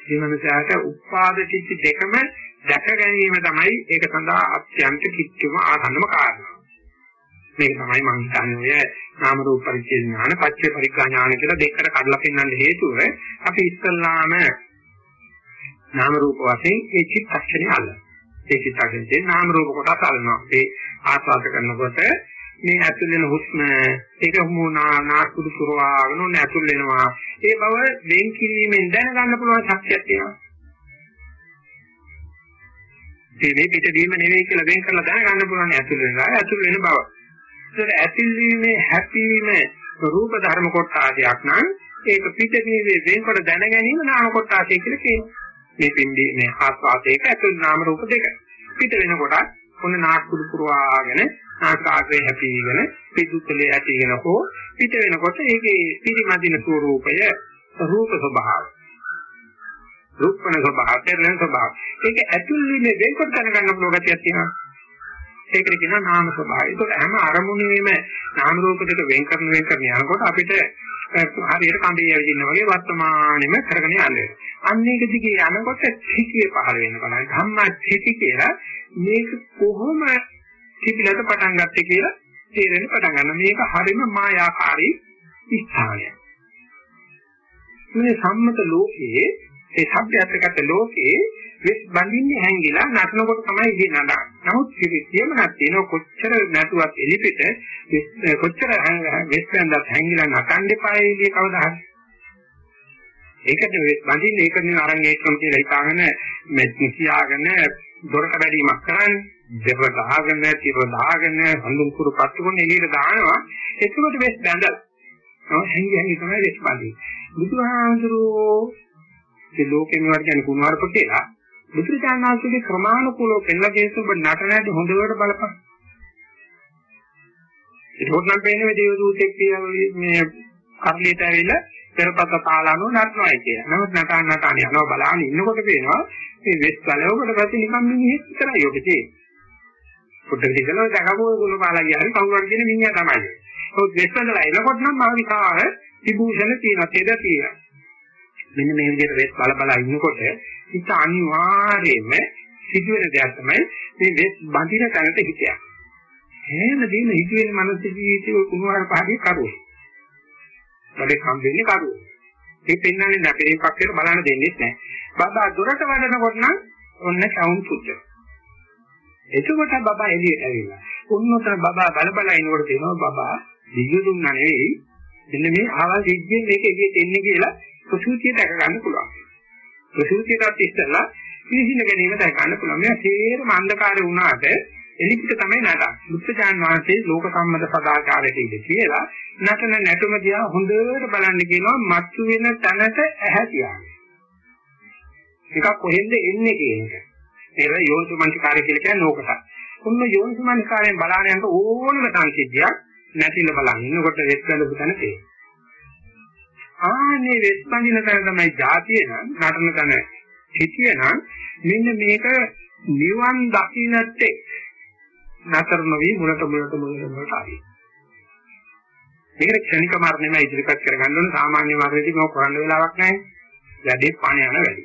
ඊමණසාට උපාද තිති දෙකම දැක ගැනීම තමයි ඒක සඳහා අත්‍යන්ත කිච්චුම ආධනම කාරණා. මේක තමයි මම හිතන්නේ ඔය නාම රූප පරිච්ඡේද ඥාන, පච්චේ පරිග්‍රහ ඥාන කියලා දෙකට කඩලා පෙන්වන්න හේතුව අපි ඉස්සල්ලාම නාම රූප වශයෙන් ඒ චිත්තක්ෂණය අල්ල. ඒ චිත්තක්ෂණේ නාම රූප කොටස් අල්ලනවා. ඒ ආස්වාද කරනකොට මේ ඇතුල් වෙන හුස්ම ඒක මොනා නාස්කුඩු පුරවාගෙන ඔන්න ඇතුල් වෙනවා. ඒ බව වෙන් කිරීමෙන් දැනගන්න පුළුවන් ශක්තියක් තියෙනවා. මේ පිටදීම නෙවෙයි කියලා වෙන් කරලා දැනගන්න පුළුවන් ඇතුල් වෙනවා. ඇතුල් වෙන බව. ඒතර ඇතිල්ීමේ හැපීම රූප ධර්ම කොටාදයක් නම් ඒක පිටදීමේ වෙන්කොට දැන ගැනීම නාම කොටාදය කියලා කියනවා. මේ පින්දී මේ ආස්වාදයක ඇතුල් නාම රූප දෙක. පිට වෙනකොට ඔන්න නාස්කුඩු පුරවාගෙන නාසාග්‍රේ හැපීගෙන පිටුතලේ ඇතිගෙන හෝ පිට වෙනකොට ඒකේ පිරිමදින ස්වરૂපය රූප ස්වභාවය. රූපණ ස්වභාවය, තේරෙන ස්වභාවය. ඒක ඇතුල් වීමේ වෙන්කොට දැනගන්න පුළුවන් ගැතියක් තියෙනවා. ඒකට කියනවා නාම ස්වභාවය. ඒක හැම අරමුණෙම නාම රූප දෙක වෙන් කරන වෙන් කරන යනකොට අපිට හරියට කඹේ ඇවිදින්න වගේ වර්තමානෙම කරගෙන යන්නේ. අන්න ඒක දිගේ යනකොට සිටියේ පහළ වෙන බලන්න. ධම්මා සිටි කියලා මේක කොහොම තිබිලට පටන් ගත්තේ කියලා තේරෙන්න පටන් ගන්න. මේක හරිම මායාකාරී ස්ථානයක්. මේ සම්මත ලෝකයේ ඒ සભ્યත්වගත ලෝකයේ වෙස් බඳින්නේ හැංගිලා නටනකොට තමයි ඉන්නේ නඩා. නමුත් සියමනක් තියෙන කොච්චර නැතුවත් එලිපිට කොච්චර වෙස් බඳලා හැංගිලා නටන්න එපායි ඉන්නේ කවදා හරි. ඒකට වෙස් බඳින්නේ ඒක නේ අරන් ඒකම කියලා හිතාගෙන මේ කියාගෙන දොරට බැදීමක් කරන්නේ. දෙව දාගෙන, තිර දාගෙන, හඳුන් කුරු පත්තු කරන එළියට දානවා. එතකොට වෙස් බඳලා. ඔව් හැංගි හැංගි තමයි වෙස් බඳින්නේ. බුදුහාමුදුරුවෝ මේ ලෝකෙම වර්ධන කියන්නේ කුණාරප කියලා බුදුරජාණන් වහන්සේගේ ක්‍රමානුකූලව පෙන්ලා දෙන ඔබ නටනට හොඳට බලපන්. ඒකත් නම් පේන්නේ මේ දේව දූතෙක් මේ කරලියට ඇවිල්ලා පෙරපත තාලano නටනවා කියලා. නමුත් නටන නටන යනවා බලන්න ඉන්නකොට පේනවා මේ වෙස් බලවකට පස්සේ නිකන් මිනිහෙක් විතරයි ඔබ තියෙන්නේ. පොඩ්ඩක් දිගලව දැකපුව ගුණ පාලා කියන්නේ කවුරු හරි කියන මිනිහා තමයි. ඔව් වෙස් බඳලා එනකොට නම් මහ විකාර විභූෂණ තියෙනවා, තෙද තියෙනවා. මෙන්න මේ විදිහට වෙස් බල බල ඉන්නකොට හිත අනිවාර්යයෙන්ම සිදුවෙන දෙයක් තමයි මේ වෙස් බඳින තැනට හිතයක්. හැම දෙයක්ම හිතුවෙන මනස ජීවිතේ කුණුවර පහදී කරුවෝ. වැඩේ හම්බෙන්නේ කරුවෝ. ඒ පෙන්වන්නේ නැපේ පක්ෂයට බලන්න දෙන්නේ නැහැ. බබා දුරට වඩනකොට නම් ඔන්න සවුන් පුච්ච. එතකොට බබා එළියට ඇවිල්ලා. උන්නතර බබා බල බල ඉනකොට තේනවා බබා දිග්ග දුන්නා නෙවෙයි. මෙන්න මේ ආවල් සිද්ධියෙන් මේක එළියට එන්නේ කියලා ප්‍රසූතිය දැක ගන්න පුළුවන්. ප්‍රසූතියටත් ඉස්සෙල්ලා පිළිසින ගැනීම දැක ගන්න පුළුවන්. මේ සේරම අන්ධකාරය වුණාට එලිපිට තමයි නටන. බුද්ධජාන් වහන්සේ ලෝක සම්මත සදාචාරයට ඉඳ කියලා නටන නැටුම දිහා හොඳට බලන්න කියනවා මත්තු වෙන තැනට ඇහැ තියාගන්න. එකක් කොහෙන්ද එන්නේ කියන එක. ඒක යෝනිසමනිකාරය කියලා කියන්නේ ඕකට. ඔන්න යෝනිසමනිකාරයෙන් බලාන යනකොට ඕනම සංසිද්ධියක් නැතිල බලන් ඉන්නකොට වෙස් වැළපු තැන තියෙනවා. ආනේ වෙස් බඳින තැන තමයි જાතිය නම් නටන තැන හිතිය නම් මෙන්න මේක නිවන් දකින්නට නතර නොවි මුලට මුලට මුලට මුලට ආවි. මේකට ක්ෂණික මරණයම ඉදිරිපත් කරගන්න ඕන සාමාන්‍ය මරණයදී මොකක් කරන්න වෙලාවක් නැහැ. වැඩේ පණ යන වැඩි.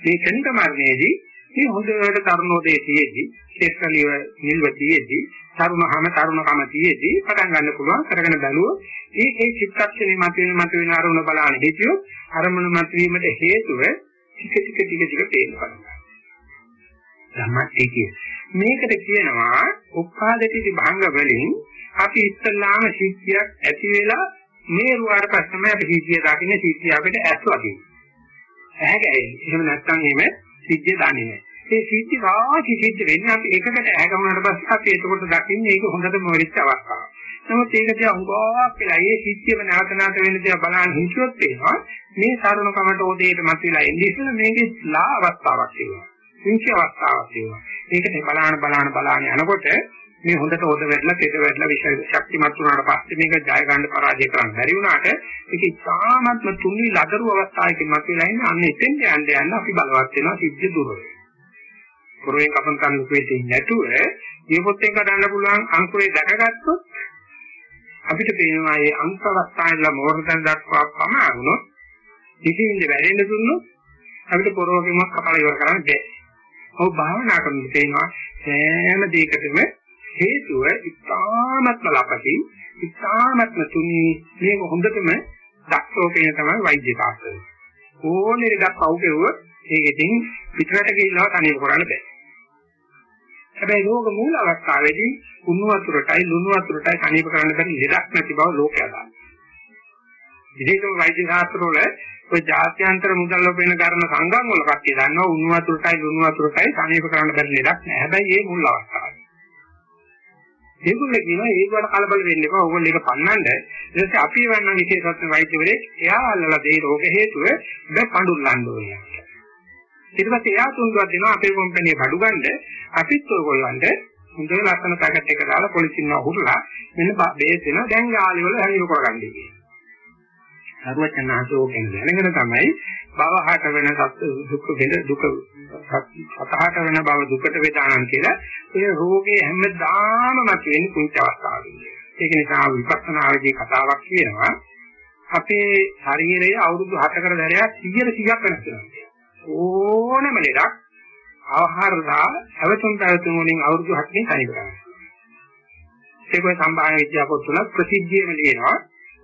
මේ ක්ෂණික මරණයේදී මේ හොඳට තරුණෝදේ තියේදී ශේෂ්ඨලිය නිල්වතියේදී තරුණහම තරුණකම තියේදී පටන් ගන්න පුළුවන් කරගෙන බැලුවොත් ඒ ඒ චිත්තක්ෂණේ මතුවෙන මතුවෙන අරමුණ බලන්න හිතියොත් අරමුණ මතුවීමට හේතුව ටික ටික ටික ටික පේනවා. ධම්මටිකේ මේකට කියනවා උපාදිතී භංග වලින් අපි ඉස්සල්ලාම සිද්ධියක් ඇති වෙලා මේ රුවාට පස්සේ තමයි අපි සිද්ධිය දකින්නේ සිද්ධිය අපිට ඇස් වගේ. ඇහැගැහෙන්නේ. එහෙම නැත්නම් එහෙම සිද්ධිය දන්නේ නැහැ. ඒ සිද්ධි රාශි සිද්ධ වෙන්නේ අපි එකකට ඇහැගමුණාට පස්සේ අපි එතකොට දකින්නේ ඒක හොඳටම වෙරිච්ච අවස්ථාවක්. නමුත් ඒක දිහා උගාවක් කියලා ඒ සිද්ධියම නැවත නැවත වෙන දිහා බලන් හිතුවොත් වෙනවා මේ තරුණ කමට ඕදේට මතුවලා එන්නේ ඉස්සෙල්ලා මේකේ ලා අවස්ථාවක් තියෙනවා. කුංචි අවස්ථාවක් තියෙනවා. ඒකට බලාන බලාන බලාන යනකොට මේ හොඳට හොද වැටලා තෙත වැටලා විශේෂ ශක්තිමත් වුණාට පස්සේ මේක ජය ගන්න පරාජය කරන්න බැරි වුණාට ඒක ඉතාමත්ම තුනි ලදරු අවස්ථාවකින් මතුවලා ඉන්න අන්න එතෙන් යන්න යන්න අපි බලවත් වෙනවා සිද්ධ දුර වෙනවා. පොරේ කපන් කන්න කුවේදී නැතුව ඊපොත්තෙන් කඩන්න පුළුවන් අංකුරේ දැකගත්තොත් අපිට පේනවා මේ අංක අවස්ථාවේලා මෝරතන දක්වා පමාරුණොත් කිසිින්ද වැඩෙන්න දුන්නොත් අපිට පොරවකෙම කපලා ඉවර කරන්න බැහැ. ඔව් භාවනා කරනකොට පේනවා සෑම දෙයකටම හේතුව ඉතාමත්ම ලපටි ඉතාමත්ම තුනි මේක හොඳටම දක්ෂෝ කියන තමයි වෛද්‍ය ශාස්ත්‍රය. ඕනේ දෙයක් පව් කෙරුවොත් ඒකෙන් පිටරට ගිහිල්ලා තනියම කරන්න බෑ. හැබැයි රෝග මූල අවස්ථාවේදී කුණු වතුරටයි ලුණු වතුරටයි තනියම කරන්න බැරි ලෙඩක් නැති බව ලෝකයා දන්නවා. විදේශ වෛද්‍ය ශාස්ත්‍රවල ඔය ජාත්‍යන්තර මුදල් ලොපෙන කරන සංගම් වල කට්ටිය දන්නවා උණු වතුරටයි ලුණු වතුරටයි තනියම කරන්න බැරි ලෙඩක් නෑ. හැබැයි ඒ මුල් අවස්ථාවේ ඒගොල්ලෝ කියනවා ඒකට කලබල වෙන්න එපා. ඕගොල්ලෝ ඒක පන්නන්න. ඊට පස්සේ අපි වන්න විශේෂත්ව වෛද්‍යවරයෙක් එයා අල්ලලා දෙයි රෝග හේතුව දැන් පඳුල්ලන්න ඕනේ. ඊට පස්සේ එයා තුන්දුවක් දෙනවා අපේ කම්පැනි බඩු ගන්න අපිත් ඔයගොල්ලන්ට හොඳ ලස්සන පැකට් එක දාලා පොලිසියෙන් අහුරලා මෙන්න බේස් වෙනවා දැන් යාලි වල හැලිව කරගන්නේ කියලා. සරුවචනාසෝ කියන දැනගෙන තමයි භවහට වෙන දුක් වෙන දුක සතහට වෙන බව දුකට වේදානන් කියලා ඒ රෝගේ හැමදාම මතුවෙන කුංච අවස්ථාවකදී. ඒක නිසා විපස්සනාවේදී කතාවක් කියනවා අපේ ශරීරයේ අවුරුදු 7කට දැරයක් 100 100ක් වෙනස් වෙනවා. ඕනම ලෙඩක් ආහාරලා හැවතුම් පැවතුම් වලින් අවුරුදු 7කින් තනි කරනවා. ඒකේ සම්භාව්‍ය විද්‍යාව පොත්වල ප්‍රසිද්ධියම ලියනවා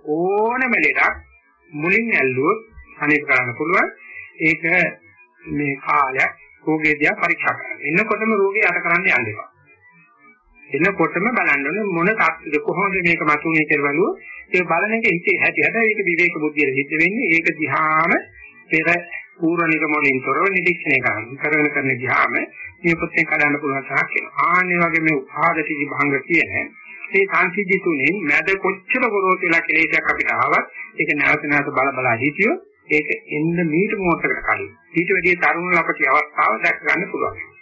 ඕනම ලෙඩක් මුලින් ඇල්ලුවොත් අනේක කරන්න පුළුවන්. ඒක මේ කාලයක් රෝගේ දිහා පරීක්ෂා කරන්න. එන්නකොටම රෝගේ යට කරන්න යන්න එපා. එන්නකොටම බලන්න ඕනේ මොන තාක්ෂිද කොහොමද මේක මතුනේ කියලා බලුවොත් ඒ බලන එක හිතේ හැටි හැබැයි ඒක විවේක බුද්ධියට හිත වෙන්නේ ඒක දිහාම පෙර පූර්ව නිගමනින් තොරව නිරීක්ෂණය කරන කරන කරන ධ්‍යාන මේ පොතේ කඩන්න පුළුවන් තරක් වෙනවා. ආන්නේ වගේ මේ උපාදටි විභංග කියන මේ සංසිද්ධි තුනේ මැද කොච්චර ගොරෝ කියලා කෙලෙසක් අපිට ආවත් ඒක නැවත නැවත බල බල හිටියොත් ඒක එන්න මීට මොහොතකට කලින් ඊට වැඩිය තරුණ ලපටි අවස්ථාව දැක් ගන්න පුළුවන්.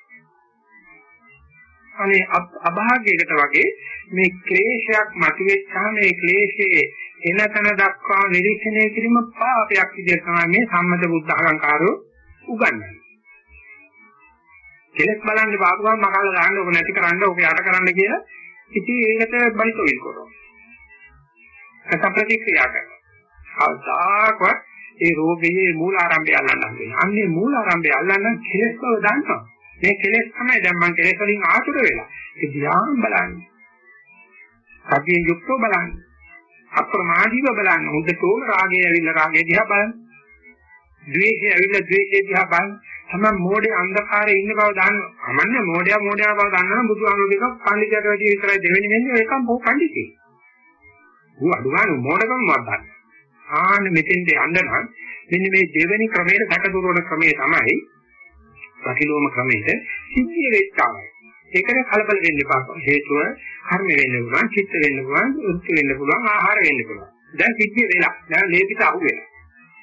අනේ අභාග්‍යයකට වගේ මේ ක්ලේශයක් මතුවෙච්චාම මේ ක්ලේශයේ එන තන දක්වා නිරීක්ෂණය කිරීම පාපයක් විදිහට තමයි මේ සම්මත බුද්ධ අහංකාරෝ උගන්වන්නේ. කෙලස් බලන්නේ පාපුවම මකලා දාන්න ඕක නැති කරන්න ඕක යට කරන්න කියලා ඉතින් ඒකට බයිතෝවිල් කරනවා. නැත්නම් ප්‍රතික්‍රියා කරනවා. අවදාකවත් ඒ රෝගයේ මූල ආරම්භය අල්ලන්න හම්බෙන්නේ. අන්නේ මූල ආරම්භය අල්ලන්න කෙලස් බව දන්නවා. මේ කෙලස් තමයි දැන් මම කෙලස් වලින් ආතුර වෙලා. ඒ දිහාම බලන්නේ. සතියෙන් යුක්තව බලන්නේ. අප්‍රමාදීව බලන්න. හොඳටම රාගය ඇවිල්ලා රාගය දිහා බලන්න. ද්වේෂය ඇවිල්ලා ද්වේෂය දිහා බලන්න. තමයි මෝඩේ අන්ධකාරයේ ඉන්න බව දන්නවා. අමන්නේ මෝඩයා මෝඩයා බව දන්නවා බුදුහාමුදුරුවෝ දෙකක් පඬිතුකට වැඩි විතරයි දෙවෙනි වෙන්නේ ඒකම බොහෝ පඬිතේ. ඌ අඩුගානේ මෝඩකම වදන්න. ආන්න මෙතෙන්ට යන්න නම් මෙන්න මේ දෙවෙනි ක්‍රමයේ සැකදුරවන ක්‍රමය තමයි ප්‍රතිලෝම ක්‍රමයේ සිද්ධිය වෙච්චාවයි. ඒකනේ කලබල වෙන්න එපා. හේතුව කර්ම වෙන්න පුළුවන්, චිත්ත වෙන්න පුළුවන්, උත්ති වෙන්න පුළුවන්, ආහාර වෙන්න පුළුවන්. දැන් සිද්ධිය වෙලා. දැන් ලේපිට අහු වෙලා.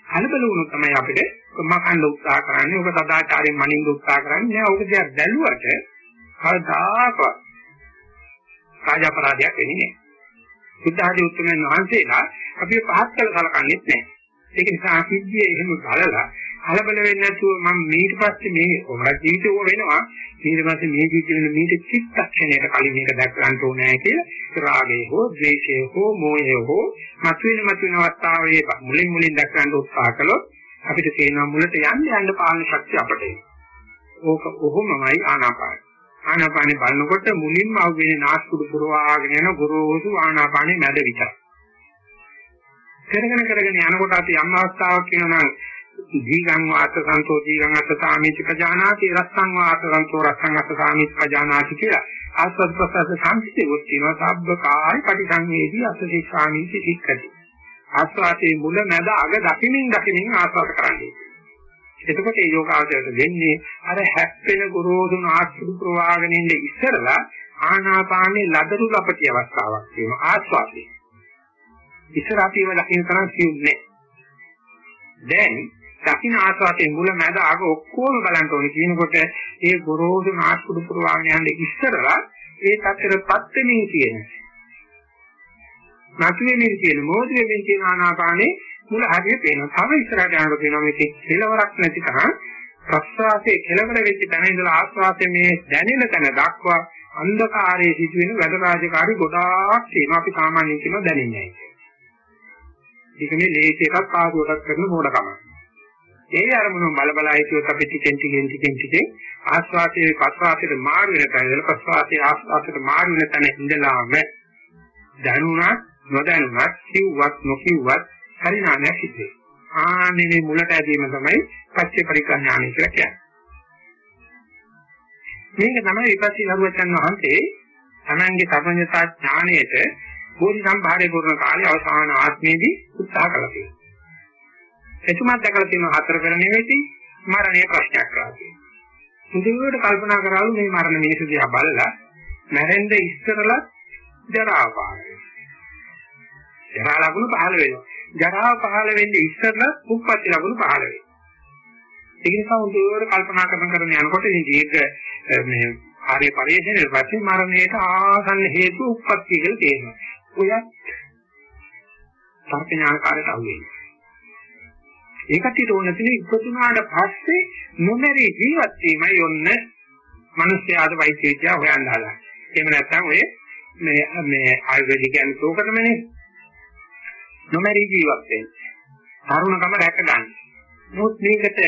කලබල වුණොත් තමයි අපිට මකන්න උත්සාහ කරන්නේ. ඔබ සදාචාරයෙන් මනින්න උත්සාහ කරන්නේ. නෑ ඔබ දෙයක් දැල්ුවට කවදාකවත් කාය අපරාධයක් වෙන්නේ නෑ. බුද්ධ ආදී උතුම්යන් වහන්සේලා අපි පහත් කළ සලකන්නේත් නෑ. ඒක නිසා සිද්ධිය එහෙම බලලා කලබල වෙන්නේ නැතුව මම ඊට පස්සේ මේ ඔමර ජීවිතේ ඕ වෙනවා? ඊට පස්සේ මේ ජීවිතේ වෙන මේක චිත්තක්ෂණයට කලින් මේක දැක් ගන්න ඕනේ කියලා. රාගය හෝ ද්වේෂය හෝ මෝහය හෝ මතුවෙන මතුවෙන අවස්ථාවේ මුලින් මුලින් දැක් ගන්න උත්සාහ කළොත් අපිට තේරෙනවා මුලට යන්න යන්න පාලන ශක්තිය අපට ඕක ඔහොමමයි ආනාපාන. ආනාපානේ බලනකොට මුලින්ම අවුගෙන නාස්පුඩු පුරවාගෙන යන ගුරුසු ආනාපානේ මැද විතරයි. කරගෙන කරගෙන යනකොට අපි යම් අවස්ථාවක් කියනවා නම් දීගං වාස සන්තෝ දීගං අස්ස සාමිති පජානාති රස්සං වාස සන්තෝ රස්සං අස්ස සාමිති පජානාති කියලා. ආස්වාද ප්‍රසන්න සම්පිතේ තියෙනවා සබ්බ කාය පටිසංවේදී අස්ස සාමිති සික්කති ආස්වාදයේ මුල මැද අග දකිමින් දකිමින් ආස්වාද කරන්නේ. එතකොට මේ යෝගාවචරයට වෙන්නේ අර හැප්පෙන ගොරෝසු නාස්පුඩු ප්‍රවාහගෙන ඉන්න ඉස්සරලා ආනාපානේ ලදරු ලපටි අවස්ථාවක් තියෙනවා ආස්වාදයේ. ඉස්සර අපි ඒවා දකින්න තරම් සියුන්නේ දැන් දකින්න ආස්වාදයේ මුල මැද අග ඔක්කොම බලන්න ඕනේ කියනකොට ඒ ගොරෝසු නාස්පුඩු පුරවාගෙන යන්නේ ඉස්සරලා ඒ තත්ත්වයටපත් වෙමින් කියන නැතිවෙමින් කියන මොහොත වෙමින් කියන ආනාපානේ මුල හරියට පේනවා. තව ඉස්සරහට යනකොට පේනවා මේකේ කෙලවරක් නැති තරම් ප්‍රස්වාසයේ කෙලවර වෙච්ච තැන ඉඳලා ආස්වාසයේ මේ දැනෙන තැන දක්වා අන්ධකාරයේ සිදුවෙන වැඩ රාජකාරී ගොඩාක් තියෙනවා. අපි සාමාන්‍යයෙන් කියනවා දැනෙන්නේ නැහැ. ඒක මේ ලේසි එකක් පාඩුවටත් කරන මොඩකම. ඒ අරමුණ බල බල හිටියොත් අපි ටිකෙන් ටිකෙන් ටිකෙන් ටිකෙන් ආස්වාදයේ ප්‍රස්වාසයට මාරු වෙන තැන ඉඳලා ප්‍රස්වාසයේ ආස්වාදයට මාරු වෙන තැන ඉඳලාම දැනුණා නොදැනුණත් කිව්වත් නොකිව්වත් හරිනානයක් සිද්ධ වෙනවා. ආන්නේ මේ මුලට ඇදීම තමයි පච්චේ පරිඥාණය කියලා කියන්නේ. මේක තමයි විපස්සී ලරුවචන් වහන්සේ තමන්ගේ සර්වඥතා ඥාණයට බෝධි සම්භාරය කරන කාලේ අවසාන ආත්මයේදී උත්සාහ කළා කියලා. එතුමා දැකලා තියෙන හතර පෙර නෙවෙයි මරණය ප්‍රශ්නයක් කරා කියලා. මුදුවට කල්පනා කරාලු මේ මරණ මිනිස්සු දිහා බලලා මැරෙන්න ඉස්සරලා ජරාව පහළ වෙනවා. ජරා ලකුණු පහළ වෙනවා. ජරාව පහළ වෙන්නේ ඉස්සරලා උප්පත්ති ලකුණු පහළ වෙනවා. ඒක නිසා මුදුවට කල්පනා කරන කරන යනකොට ඉතින් දීර්ඝ මේ ආර්ය පරිශ්‍රණය පස්සේ මරණයට ආසන්න හේතු උප්පත්ති කියලා තියෙනවා. ඔයත් තර්ක ඥානකාරයට අහුවෙන්නේ. ඒකට ඕන තියෙන ඉක්තුනාට පස්සේ නොමරි ජීවත් වීමයි ඔන්න මිනිස්යාට වෛද්‍ය විද්‍යාව හොයන්න හදලා. එහෙම නැත්නම් ඔය මේ මේ ආයුර්වේද කියන්නේ තෝකටමනේ. නොමරි ජීවත් වෙන්න. තරුණකම රැක ගන්න. මොහොත් මේකට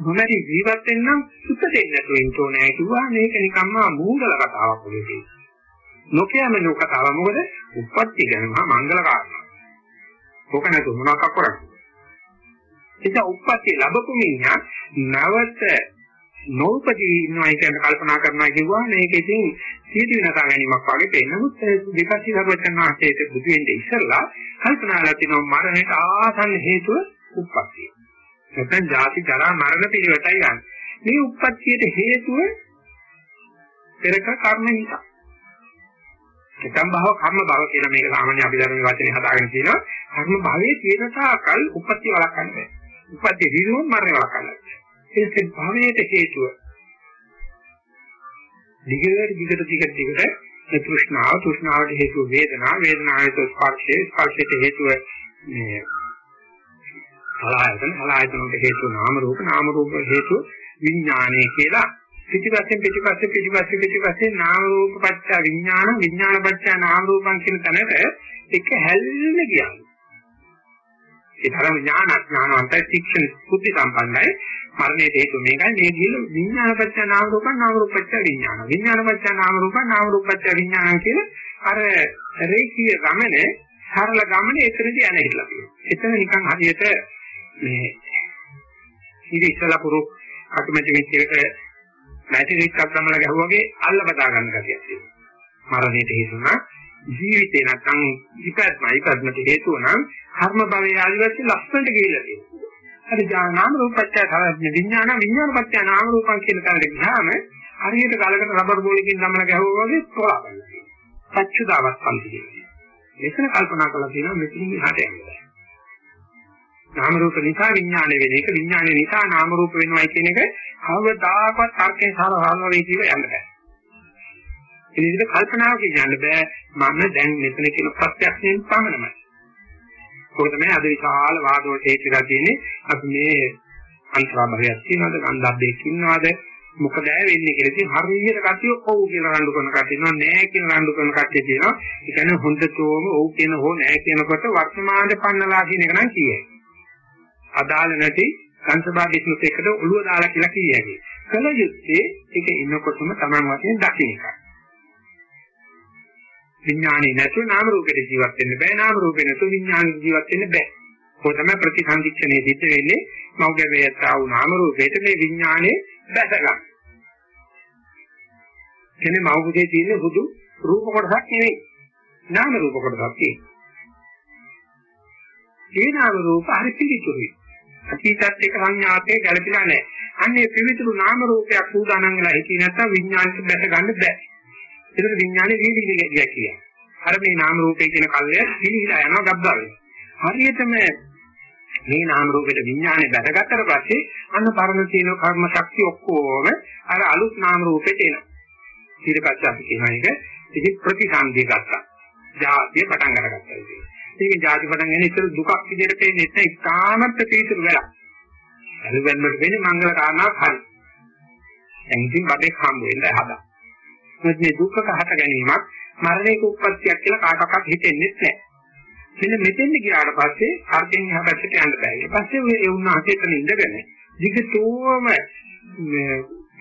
නොමරි ජීවත් වෙන්න නම් සුත්ත දෙන්න නැතුව ඕනේ කිව්වා මේක නිකම්ම මූගල කතාවක් වගේ තියෙනවා. නොකියම නෝ කතාව මොකද? උප්පත්ති ගැන මහා මංගල කාරණා. ඕක නැතු මොනවක් කරන්නේ? ඒක උප්පත්ති ලැබපු මිනිහා නැවත නෝපදී ඉන්නවා කියන කල්පනා කරනවා කිව්වා මේක ඉතින් සීටි වෙනකන් ගැනීමක් වගේ පේනමුත් විපස්සී සර්වචන් ආශ්‍රයයට බුදු වෙන්නේ ඉස්සෙල්ලා කල්පනාලා තිනවා මරණයට ආසන්න හේතුව උප්පත්තිය. නැත්නම් ජාති ජරා මරණ පිළිවෙතයි ගන්න. මේ උප්පත්තියට හේතුව පෙරක කර්ම නිසා. එකම් භව කර්ම භව කියලා මේක සාමාන්‍ය අභිධර්ම වචනේ හදාගෙන තියෙනවා. කර්ම භවයේ තියෙන තාකල් උප්පත්ති වළක්වන්න බෑ. උප්පත්ති දිනුවොත් මරණය වළක්වන්න බෑ. ඒත් භවයට හේතුව දිගට දිගට දිගට දිගට තෘෂ්ණාව තෘෂ්ණාවට හේතුව වේදනා වේදනාවට ස්පර්ශය ස්පර්ශයට හේතුව මේ හලායතන හලායතනට හේතුව නාම රූප නාම රූප හේතුව විඥානය කියලා පිටිපස්සෙන් පිටිපස්සේ පිටිපස්සේ පිටිපස්සේ නාම රූප පත්‍ය විඥාන විඥාන පත්‍ය නාම රූපං කියන තැනට එක හැල්ල කියන්නේ. ඒ තරම් ඥාන ඥානවන්තයි ශික්ෂණ බුද්ධි සම්පන්නයි මරණයට හේතු මේකයි මේ ගිහින් විඥාන පත්‍ය නාම රූපං නාම රූප පත්‍ය විඥාන විඥාන පත්‍ය නාම රූපං නාම රූප පත්‍ය විඥාන කියන අර රේඛීය ගමනේ සරල ගමනේ එතනදී යන හිටලා තියෙනවා. එතන නිකන් හරියට මේ ඉතින් ඉස්සලා පුරු අකමැති වෙච්ච එක නැති රික්කක් තමයි ගැහුවාගේ අල්ල බදා ගන්න ගතියක් තියෙනවා. මරණයට හේතුණා ජීවිතේ නැත්නම් ඉපැත්ම ඉපැත්මට හේතුව නම් කර්ම භවයේ ආදිවාසී ලස්සනට ගිහිල්ලා තියෙනවා. හරි ඥානාම රූපච්ඡය තමයි විඥාන විඥානපච්ඡය නාම රූපං කියන තැනට ගියාම හරියට ගලකට රබර් බෝලකින් දමලා ගැහුවා වගේ තෝරා ගන්න තියෙනවා. සච්චුදාවත් සම්පූර්ණයි. මෙතන කල්පනා කරලා තියෙනවා මෙතනින් එහාට යන්න. නාම රූප නිසා විඥානය වෙන එක විඥානය නිසා නාම රූප වෙනවයි කියන එක කවදාකවත් තර්කයෙන් සාරවම වේ කියලා යන්න බෑ. ඒ විදිහට කල්පනාවකින් යන්න බෑ මම දැන් මෙතන කියන ප්‍රත්‍යක්ෂයෙන් පමණමයි. ඒක තමයි අද විශාල වාද වලට හේතුලා තියෙන්නේ අපි මේ අන්තරාභවයක් තියනවාද ගන්ධබ්බෙක් ඉන්නවාද මොකද වෙන්නේ කියලා ඉතින් හරියට කතිය ඔව් කියලා රණ්ඩු කරන කතිය නෝ නෑ කියලා රණ්ඩු කරන කතිය තියෙනවා. ඒ කියන්නේ හොඳටම ඔව් කියන හෝ නෑ කියනකොට වර්තමානයේ පන්නලා කියන එක නම් කියයි. අදාළ නැති සංසභා බිස්නස් එකට ඔළුව දාලා කියලා කියයි. කල යුත්තේ ඒක ඉන්නකොටම Taman වශයෙන් දකින්න එකයි. විඥානේ නැතුව නාම රූපෙට ජීවත් වෙන්න බෑ නාම රූපේ නැතුව විඥානෙ ජීවත් වෙන්න බෑ. කොහොම තමයි ප්‍රතිසංදික්ෂණයේ සිද්ධ වෙන්නේ මෞග්‍යවේ යතා වූ නාම රූපේට මේ විඥානේ බැස ගන්න. කියන්නේ මෞග්‍යයේ තියෙන හුදු රූප කොටසක් නෙවෙයි. නාම රූප කොටසක් තියෙනවා. ඒ නාම රූප හරි පිළිතුරුයි. අතීතත් එක්ක සංඥාතේ ගැළපෙලා නැහැ. අන්නේ පිවිතුරු නාම රූපයක් සූදානම් වෙලා හිටියේ නැත්නම් විඥානෙට බැස ගන්න බෑ. ඒකට විඥානේ වීදිලි ගියා කියන. අර මේ නාම රූපේ කියන කල්ය පිළිහිලා යනවා ගබ්බා වෙනවා. හරියටම මේ නාම රූපෙට විඥානේ බැසගත්තට පස්සේ අන්න පරණ තියෙන කර්ම ශක්තිය ඔක්කොම අර අලුත් නාම රූපෙට එනවා. ඊට පස්සේ අපි කියනවා ඒක ඉතින් ප්‍රතිසන්දිය ගත්තා. ජාතිය පටන් අරගත්තා ඉතින්. ඒක ජාති පටන් ගන්න ඉතල දුකක් විදිහට පේන්නේ නැහැ. ඉතාමත් පිළිතුරු වෙලා. අද වෙනකොට වෙන්නේ මංගල කාරණාවක් හරි. දැන් ඉතින් බඩේ හම්බ වෙන්න හදා. මොකද මේ දුක්ඛ කහට ගැනීමක් මරණයක උප්පත්තියක් කියලා කාටවත් හිතෙන්නේ නැහැ. මෙන්න මෙතෙන්ද ගියාට පස්සේ අර්ථයෙන් එහා පැත්තට යන්න බෑ. ඊට පස්සේ ඒ උන්වහන්සේ එතන ඉඳගෙන දිගටම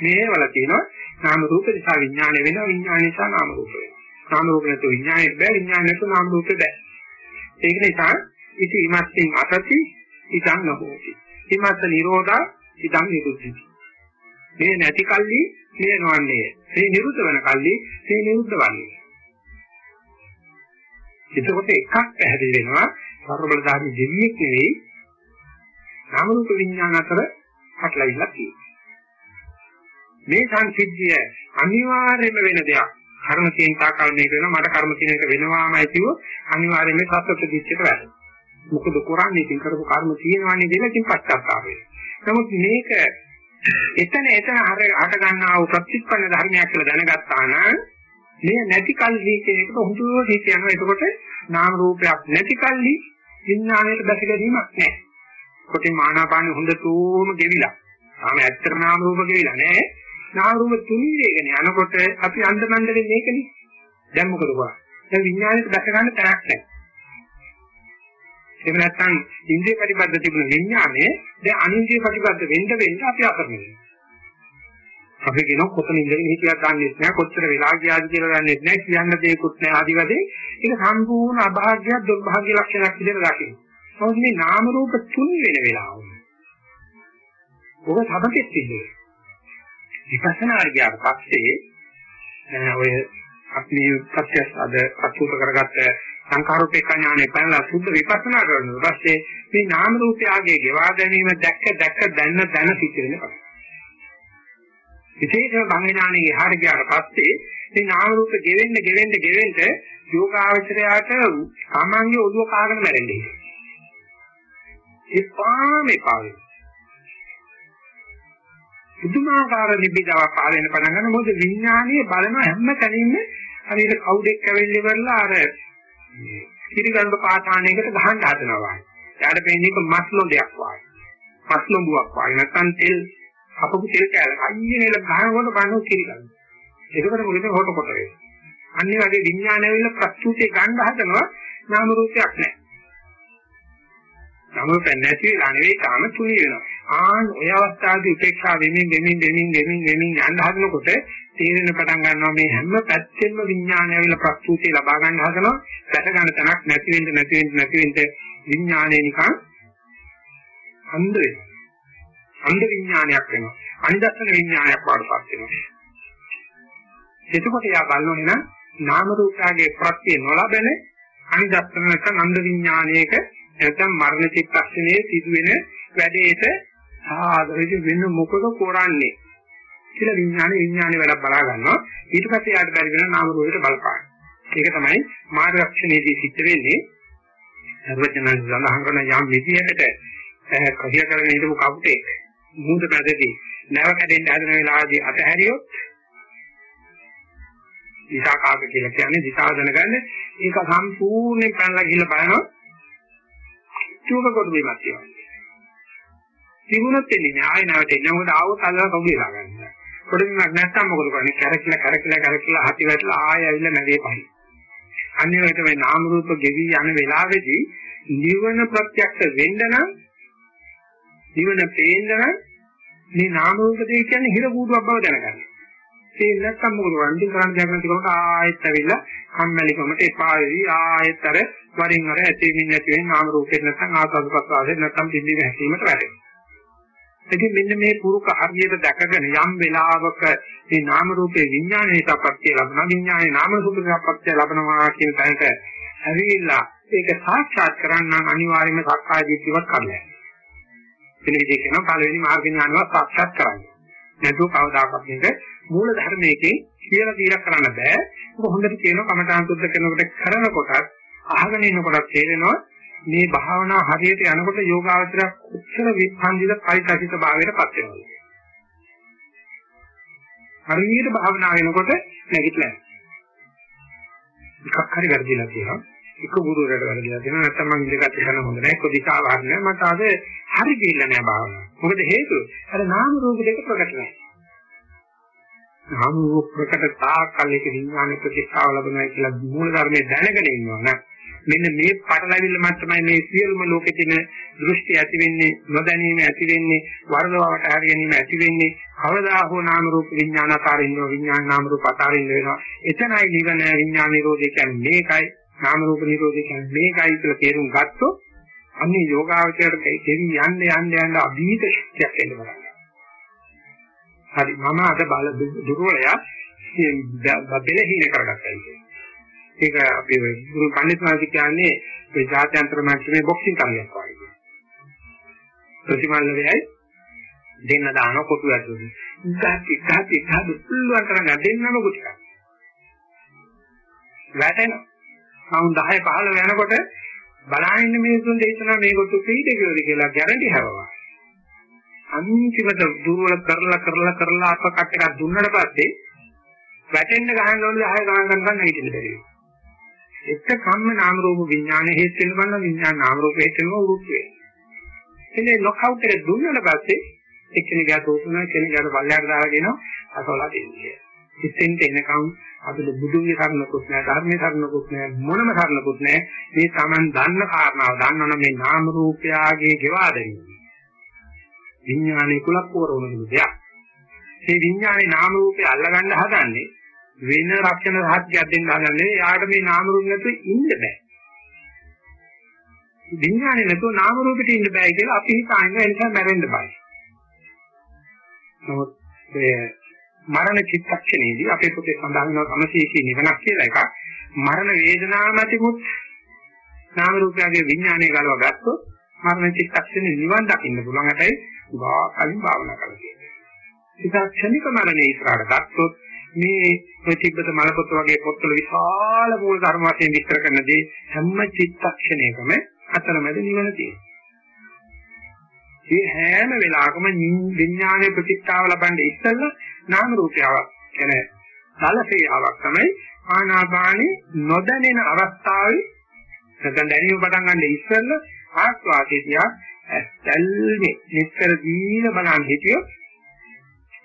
මේ වල තියෙනවා නාම රූප නිසා විඥානය වෙනවා විඥාන නිසා නාම රූප වෙනවා. නාම රූප නැතුව විඥානය බෑ විඥාන නැතුව නාම රූප බෑ. ඒක නිසා ඉති ඉමස්සින් අසති ඉදං නොහෝති. ඉමස්ස නිරෝධා ඉදං නිරුද්ධති. මේ නැති කල්ලි මේ නොවන්නේ. මේ නිරුද්ධ වෙන කල්ලි මේ නිරුද්ධ වන්නේ. එතකොට එකක් පැහැදිලි වෙනවා සර්වබලධාරී දෙවියෙක් නෙවෙයි නාම රූප විඥාන අතර හටලයිලා තියෙනවා. මේ සංසිද්ධිය අනිවාර්යයෙන්ම වෙන දෙයක්. කර්ම තියෙන තාකල් මේක වෙනවා මට කර්ම තියෙන එක වෙනවාමයි කිව්වොත් අනිවාර්යයෙන්ම සත්‍ය ප්‍රතිච්ඡේද වැටෙනවා. මොකද කරන්නේ ඉතින් කරපු කර්ම තියෙනවන්නේ දෙල ඉතින් පස්සත්තාප වෙනවා. නමුත් මේක එතන එතන හට ගන්නා වූ ප්‍රතිස්පන්න ධර්මයක් කියලා දැනගත්තා නම් මේ නැති කල්හි කියන එකට හුදුව හිත යනවා. එතකොට නාම රූපයක් නැති කල්හි විඥාණයට බැස ගැනීමක් නැහැ. කොටින් මානාපාන හොඳටම ගෙවිලා. ආම ඇත්තට නාම රූප ගෙවිලා නැහැ. නාම රූප තුනී වේගන යනකොට අපි අන්දමන්ද වෙන්නේ මේකනේ. දැන් මොකද කරන්නේ? දැන් විඥාණයට බැස ගන්න තැනක් නැහැ. එහෙම නැත්නම් ඉන්ද්‍රිය ප්‍රතිබද්ධ තිබුණ විඥානය දැන් අනින්ද්‍රිය ප්‍රතිබද්ධ වෙන්න වෙන්න අපි අකරන්නේ. අපි කියන කොතන ඉඳගෙන හිටියක් දන්නේ නැහැ කොච්චර වෙලා ගියාද කියලා දන්නේ නැහැ කියන්න දෙයක්වත් නැහැ ආදි වශයෙන් ඒක සම්පූර්ණ අභාග්‍ය දුර්භාග්‍ය ලක්ෂණයක් විදිහට දකින්න. මොකද මේ නාම රූප තුන් වෙන වෙලාව. ඔබ සමතෙත් ඉන්නේ. විපස්සනා ගියාට පස්සේ ඔය අපි ප්‍රත්‍යස් අද අසුත කරගත්ත සංඛාරෝපේක්ෂ ඥානෙ පැනලා සුද්ධ විපස්සනා කරනවා. ඊපස්සේ මේ නාම රූපයගේ ගෙවා ගැනීම දැක්ක දැක්ක දැන්න දැන සිද්ධ වෙනවා. විශේෂම භංගඥානෙ එහාට ගියාට පස්සේ මේ නාම රූප ගෙවෙන්න ගෙවෙන්න ගෙවෙන්න යෝගාවචරයට සාමාන්‍ය ඔළුව කාගෙන මැරෙන්නේ. ඒ පාමේ පාවේ. පුදුමාකාර නිබ්බිදාවක් පාලෙන්න පටන් ගන්න මොකද විඥානීය බලන හැම තැනින්ම හරියට කවුඩෙක් ඇවිල්ලි වෙලා අර කිරිගල්බ පාඨාණයකට ගහන්න හදනවා. එයාට පේන්නේ මස් ලොඩයක් වගේ. මස් ලොඹුවක් වගේ නැත්නම් තෙල් අපපු තෙල් කෑල්ල අයියේ නෙල ගහනකොට බannෝ කිරි ගන්න. ඒකකට මොකද හොට කොට වෙන්නේ. අනිත් වගේ විඥාන ඇවිල්ලා ප්‍රස්තුතිය ගන්න හදනවා නාම රූපයක් නැහැ. නාම රූප නැති වෙලා නෙවෙයි තාම තුනි වෙනවා. ආන් ඔය අවස්ථාවේදී උපේක්ෂා වෙමින් වෙමින් වෙමින් වෙමින් වෙමින් යන්න හදනකොට තේරෙන පටන් ගන්නවා මේ හැම පැත්තෙම විඥානය ඇවිල්ලා ප්‍රස්තුතිය ලබා ගන්න හදනවා. දැක ගන්න තැනක් නැති වෙන්න නැති වෙන්න නැති වෙන්න විඥානය නිකන් අන්ධ වෙනවා. අන්ධ විඥානයක් වෙනවා. අනිදස්සන විඥානයක් වඩපත් වෙනවා. එතකොට යා බලනෝනේ නම් නාම රූපාගේ ප්‍රත්‍ය නොලබන අනිදස්සන නැත්නම් අන්ධ විඥානයක නැත්නම් මරණ චිත්තක්ෂණයේ සිදුවෙන වැඩේට ආදරෙදි වෙන මොකද කරන්නේ? කියලා විඥානේ විඥානේ වැඩක් බලා ගන්නවා. ඊට පස්සේ යාට බැරි වෙන නාම රූපයට බලපාන. ඒක තමයි මාර්ග රක්ෂණයේදී සිද්ධ වෙන්නේ. සර්වඥයන් සඳහන් කරන යම් විදියකට කහිය කරගෙන ඉඳපු කවුටේ මුහුද මැදදී නැව කැඩෙන්න හදන වෙලාවදී අතහැරියොත් දිශාකාග කියලා කියන්නේ දිශාව දැනගන්න ඒක සම්පූර්ණයෙන් පැනලා ගිහිල්ලා බලනවා. චූක කොට බීමක් තියෙනවා. තිබුණොත් එන්නේ ආය නැවත එන්න මොකද ආවොත් අල්ලලා කවුරුලා ගන්න. කොට බීමක් නැත්තම් මොකද කරන්නේ? කැරකිලා කැරකිලා කැරකිලා හති වැටලා ආය ඇවිල්ලා නැදේ පහයි. අනිවාර්යයෙන් තමයි නාම රූප ගෙවි යන වෙලාවේදී නිවන ප්‍රත්‍යක්ෂ වෙන්න නම් නිවන පේන්න නම් මේ නාම රූප දෙක කියන්නේ හිර කූඩුවක් බව දැනගන්න. ඒ නැත්තම් මොකද වන්දි කරන්න දෙයක් නැති කෙනෙකුට ආයෙත් ඇවිල්ලා කම්මැලිකමට එපා වෙවි ආයෙත් අර වරින් වර ඇතිවෙමින් නැති වෙන නාම රූපෙත් නැත්නම් ආසස්පත් ආසෙත් නැත්නම් පිළිවි හැසීමට වැටෙනවා. ඉතින් මෙන්න මේ පුරුක හරියට දැකගෙන යම් වෙලාවක මේ නාම රූපේ විඥානයේ සපත්‍ය ලබන විඥානයේ නාම රූපේ සපත්‍ය ලබනවා කියන තැනට ඇවිල්ලා ඒක සාක්ෂාත් කරන්න අනිවාර්යයෙන්ම සක්කාය දිට්ඨියක් කරලා වෙන විදිහට කියනවා පළවෙනි මාර්ග ඥානවත් සාක්ෂාත් කරගන්න. නැතුව කවදාකවත් මේක මූල ධර්මයකින් කියලා දීලා කරන්න බෑ. ඒක හොඳට කියනවා කමඨාන් සුද්ධ කරනකොට කරනකොටත් අහගෙන ඉන්නකොටත් තේරෙනවා මේ භාවනා හරියට යනකොට යෝගාවචර උච්චර විස්පන්දිත පරිසසිත භාවයටපත් වෙනවා. හරියට භාවනා වෙනකොට නැගිටලා එකක් හරි වැරදිලා තියෙනවා. එක ගුරුවරයාට වැරදිලා තියෙනවා. නැත්නම් මම ඉඳගත් කරන හොඳ නැහැ. කො දිශාව හරිනේ. මට අද හරි ගිහිල්ලා නැහැ භාවනාව. මොකද හේතුව? අර නාම රූප දෙක ප්‍රකට නැහැ. නාම රූප ප්‍රකට තාකල් එක විඥාන ප්‍රතිස්ථාව ලැබෙනවා කියලා මූල ධර්මයේ දැනගෙන ඉන්නවා නේද? මෙන්න මේ පටලැවිල්ල මත තමයි මේ සියලුම ලෝකේ තියෙන දෘෂ්ටි ඇති වෙන්නේ නොදැනීම ඇති වෙන්නේ වර්ධවට හරි ගැනීම ඇති වෙන්නේ කවදා හෝ නාම රූප විඥාන අතරින් විඥාන නාම රූප අතරින් වෙනවා එතනයි නිවන විඥාන නිරෝධය කියන්නේ මේකයි නාම රූප නිරෝධය කියන්නේ මේකයි කියලා තේරුම් ගත්තොත් අන්නේ යෝගාවචරයට දෙවි යන්න යන්න යන්න අභීත ශක්තියක් එන්න පටන් හරි මම අද බල දුර්වලයා බෙලහීන කරගත්තා කියන්නේ ඒක අපි ගුරු පඬිතුමාට කියන්නේ ඒ ජාත්‍යන්තර මට්ටමේ බොක්සිං කමියක් වගේ. ප්‍රතිමල්ලෙයි දෙන්න දාන කොටු ඇතුළේ. ඉස්සත් ඉස්සත් ඉස්සත් පුළුවන් තරම් දෙන්නම කුටික. වැටෙන. මම 10 15 යනකොට බලාගෙන මිනිස්සුන් දෙහිතනවා මේ කොටු පීඩකයෝද කියලා ගැරන්ටි හැවවා. අන්තිමට දුර්වල කරලා කරලා කරලා අප කට එකක් දුන්නට පස්සේ වැටෙන්න ගහන්න ඕනේ 10 ගණන් ගන්න නැගිටින්න බැරි වෙනවා. එක කම්ම නාම රූප විඥාන හේතු වෙන බලන විඥාන නාම රූප හේතු වෙනවා උරුත් වේ. එනේ නොකවුට් එක දුන්නාට පස්සේ එක්කෙනෙක්ට උතුණා කෙනෙක්ට බල්ලයට දාලා දෙනවා අසවලා දෙන්නේ. ඉතින්ට එනකම් අපිට බුදුන්ගේ සරණකුත් නැහැ ධර්මයේ සරණකුත් නැහැ මොනම සරණකුත් නැහැ මේ Taman දන්න කාරණාව දන්නවනම් මේ නාම රූපයාගේ ගෙවා දැරීම. විඥානයේ කුලක් පෝරවන දෙයක්. මේ විඥානේ නාම රූපය අල්ලගන්න හදන්නේ වෙන රක්ෂණ සාධ්‍යයක් දෙන්න හදන්නේ යාට මේ නාම රූප නැතුව ඉන්න බෑ. විඥානේ නැතුව නාම රූපෙට ඉන්න බෑ කියලා අපි හිතන්නේ ඒ නිසා මැරෙන්න බෑ. නමුත් මේ මරණ චිත්තක්ෂණයේදී අපේ පොතේ සඳහන් වෙන සමසීකී නිවනක් කියලා එකක් මරණ වේදනාව මැතිමුත් නාම රූපයගේ විඥානය ගලව ගත්තොත් මරණ චිත්තක්ෂණේ නිවන් දකින්න පුළුවන් හැබැයි ගා කලින් භාවනා කරලා තියෙනවා. ඒක ක්ෂණික මරණය ඉස්සරහට ගත්තොත් මේ ප්‍රතිබ්බත මලපොත් වගේ පොත්වල විශාල මූල ධර්ම වශයෙන් විස්තර කරන දේ හැම චිත්තක්ෂණයකම අතරමැද නිවන තියෙනවා. මේ හැම වෙලාවකම විඥානයේ ප්‍රතිස්ථාව ලබන්නේ ඉස්සෙල්ලා නාම රූපයාවක් කියන සලසේයාවක් තමයි ආනාපානේ නොදැනෙන අවස්ථාවේ නැත්නම් දැනීම පටන් ගන්න ඉස්සෙල්ලා ආස්වාදයේ තියා ඇත්තල්නේ නිතර දීන බලන් හිටියොත්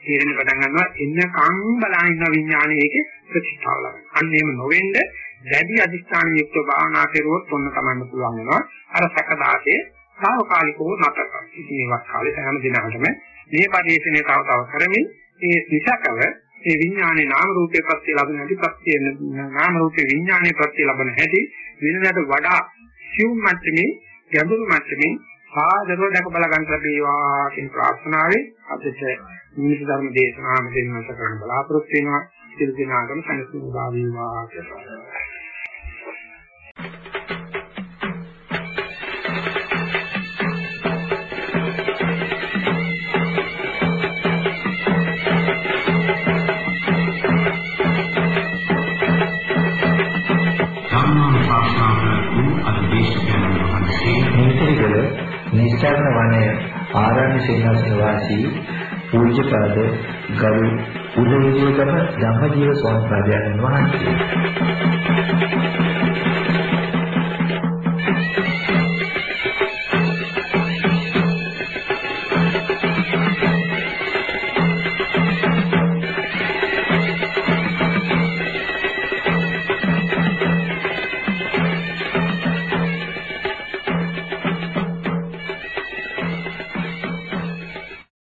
තේරෙන්න පටන් ගන්නවා එන්නකම් බලන ඉන්න විඥානයේ ඒකේ ප්‍රතිස්ථාව ලබන. අන්න එහෙම නොවෙන්න දැඩි අධිෂ්ඨාන යුක්ත භාවනා කරුවොත් ඔන්න තමන්න පුළුවන් වෙනවා. අර සැකදාසේ සාවකාලිකව නතර කරනවා. ඉතින් මේ වක් කාලේ හැම දිනකටම මේ පරිශ්‍රණය තව තව කරමින් ඒ විසකව ඒ විඥානේ නාම රූපේ ප්‍රත්‍ය ලබන හැටි ප්‍රත්‍ය නාම රූපේ විඥානේ ප්‍රත්‍ය ලබන හැටි වෙනකට වඩා සියුම් මට්ටමේ ගැඹුරු මට්ටමේ ආදරව දැක බල ගන්න ලැබේවා කියන ප්‍රාර්ථනාවෙන් අපිට නිමිති ධර්ම දේශනාව මෙතන නැවත කරන්න බලාපොරොත්තු වෙනවා සියලු දෙනාටම සනසුන් උදා වේවා කියලා. නිස්සාරණ වනයේ ආරණ්‍ය සේනාසන වාසී පූජ්‍යපද ගරු උදේවිදේකම ධම්මජීව ස්වාමීන් වහන්සේ.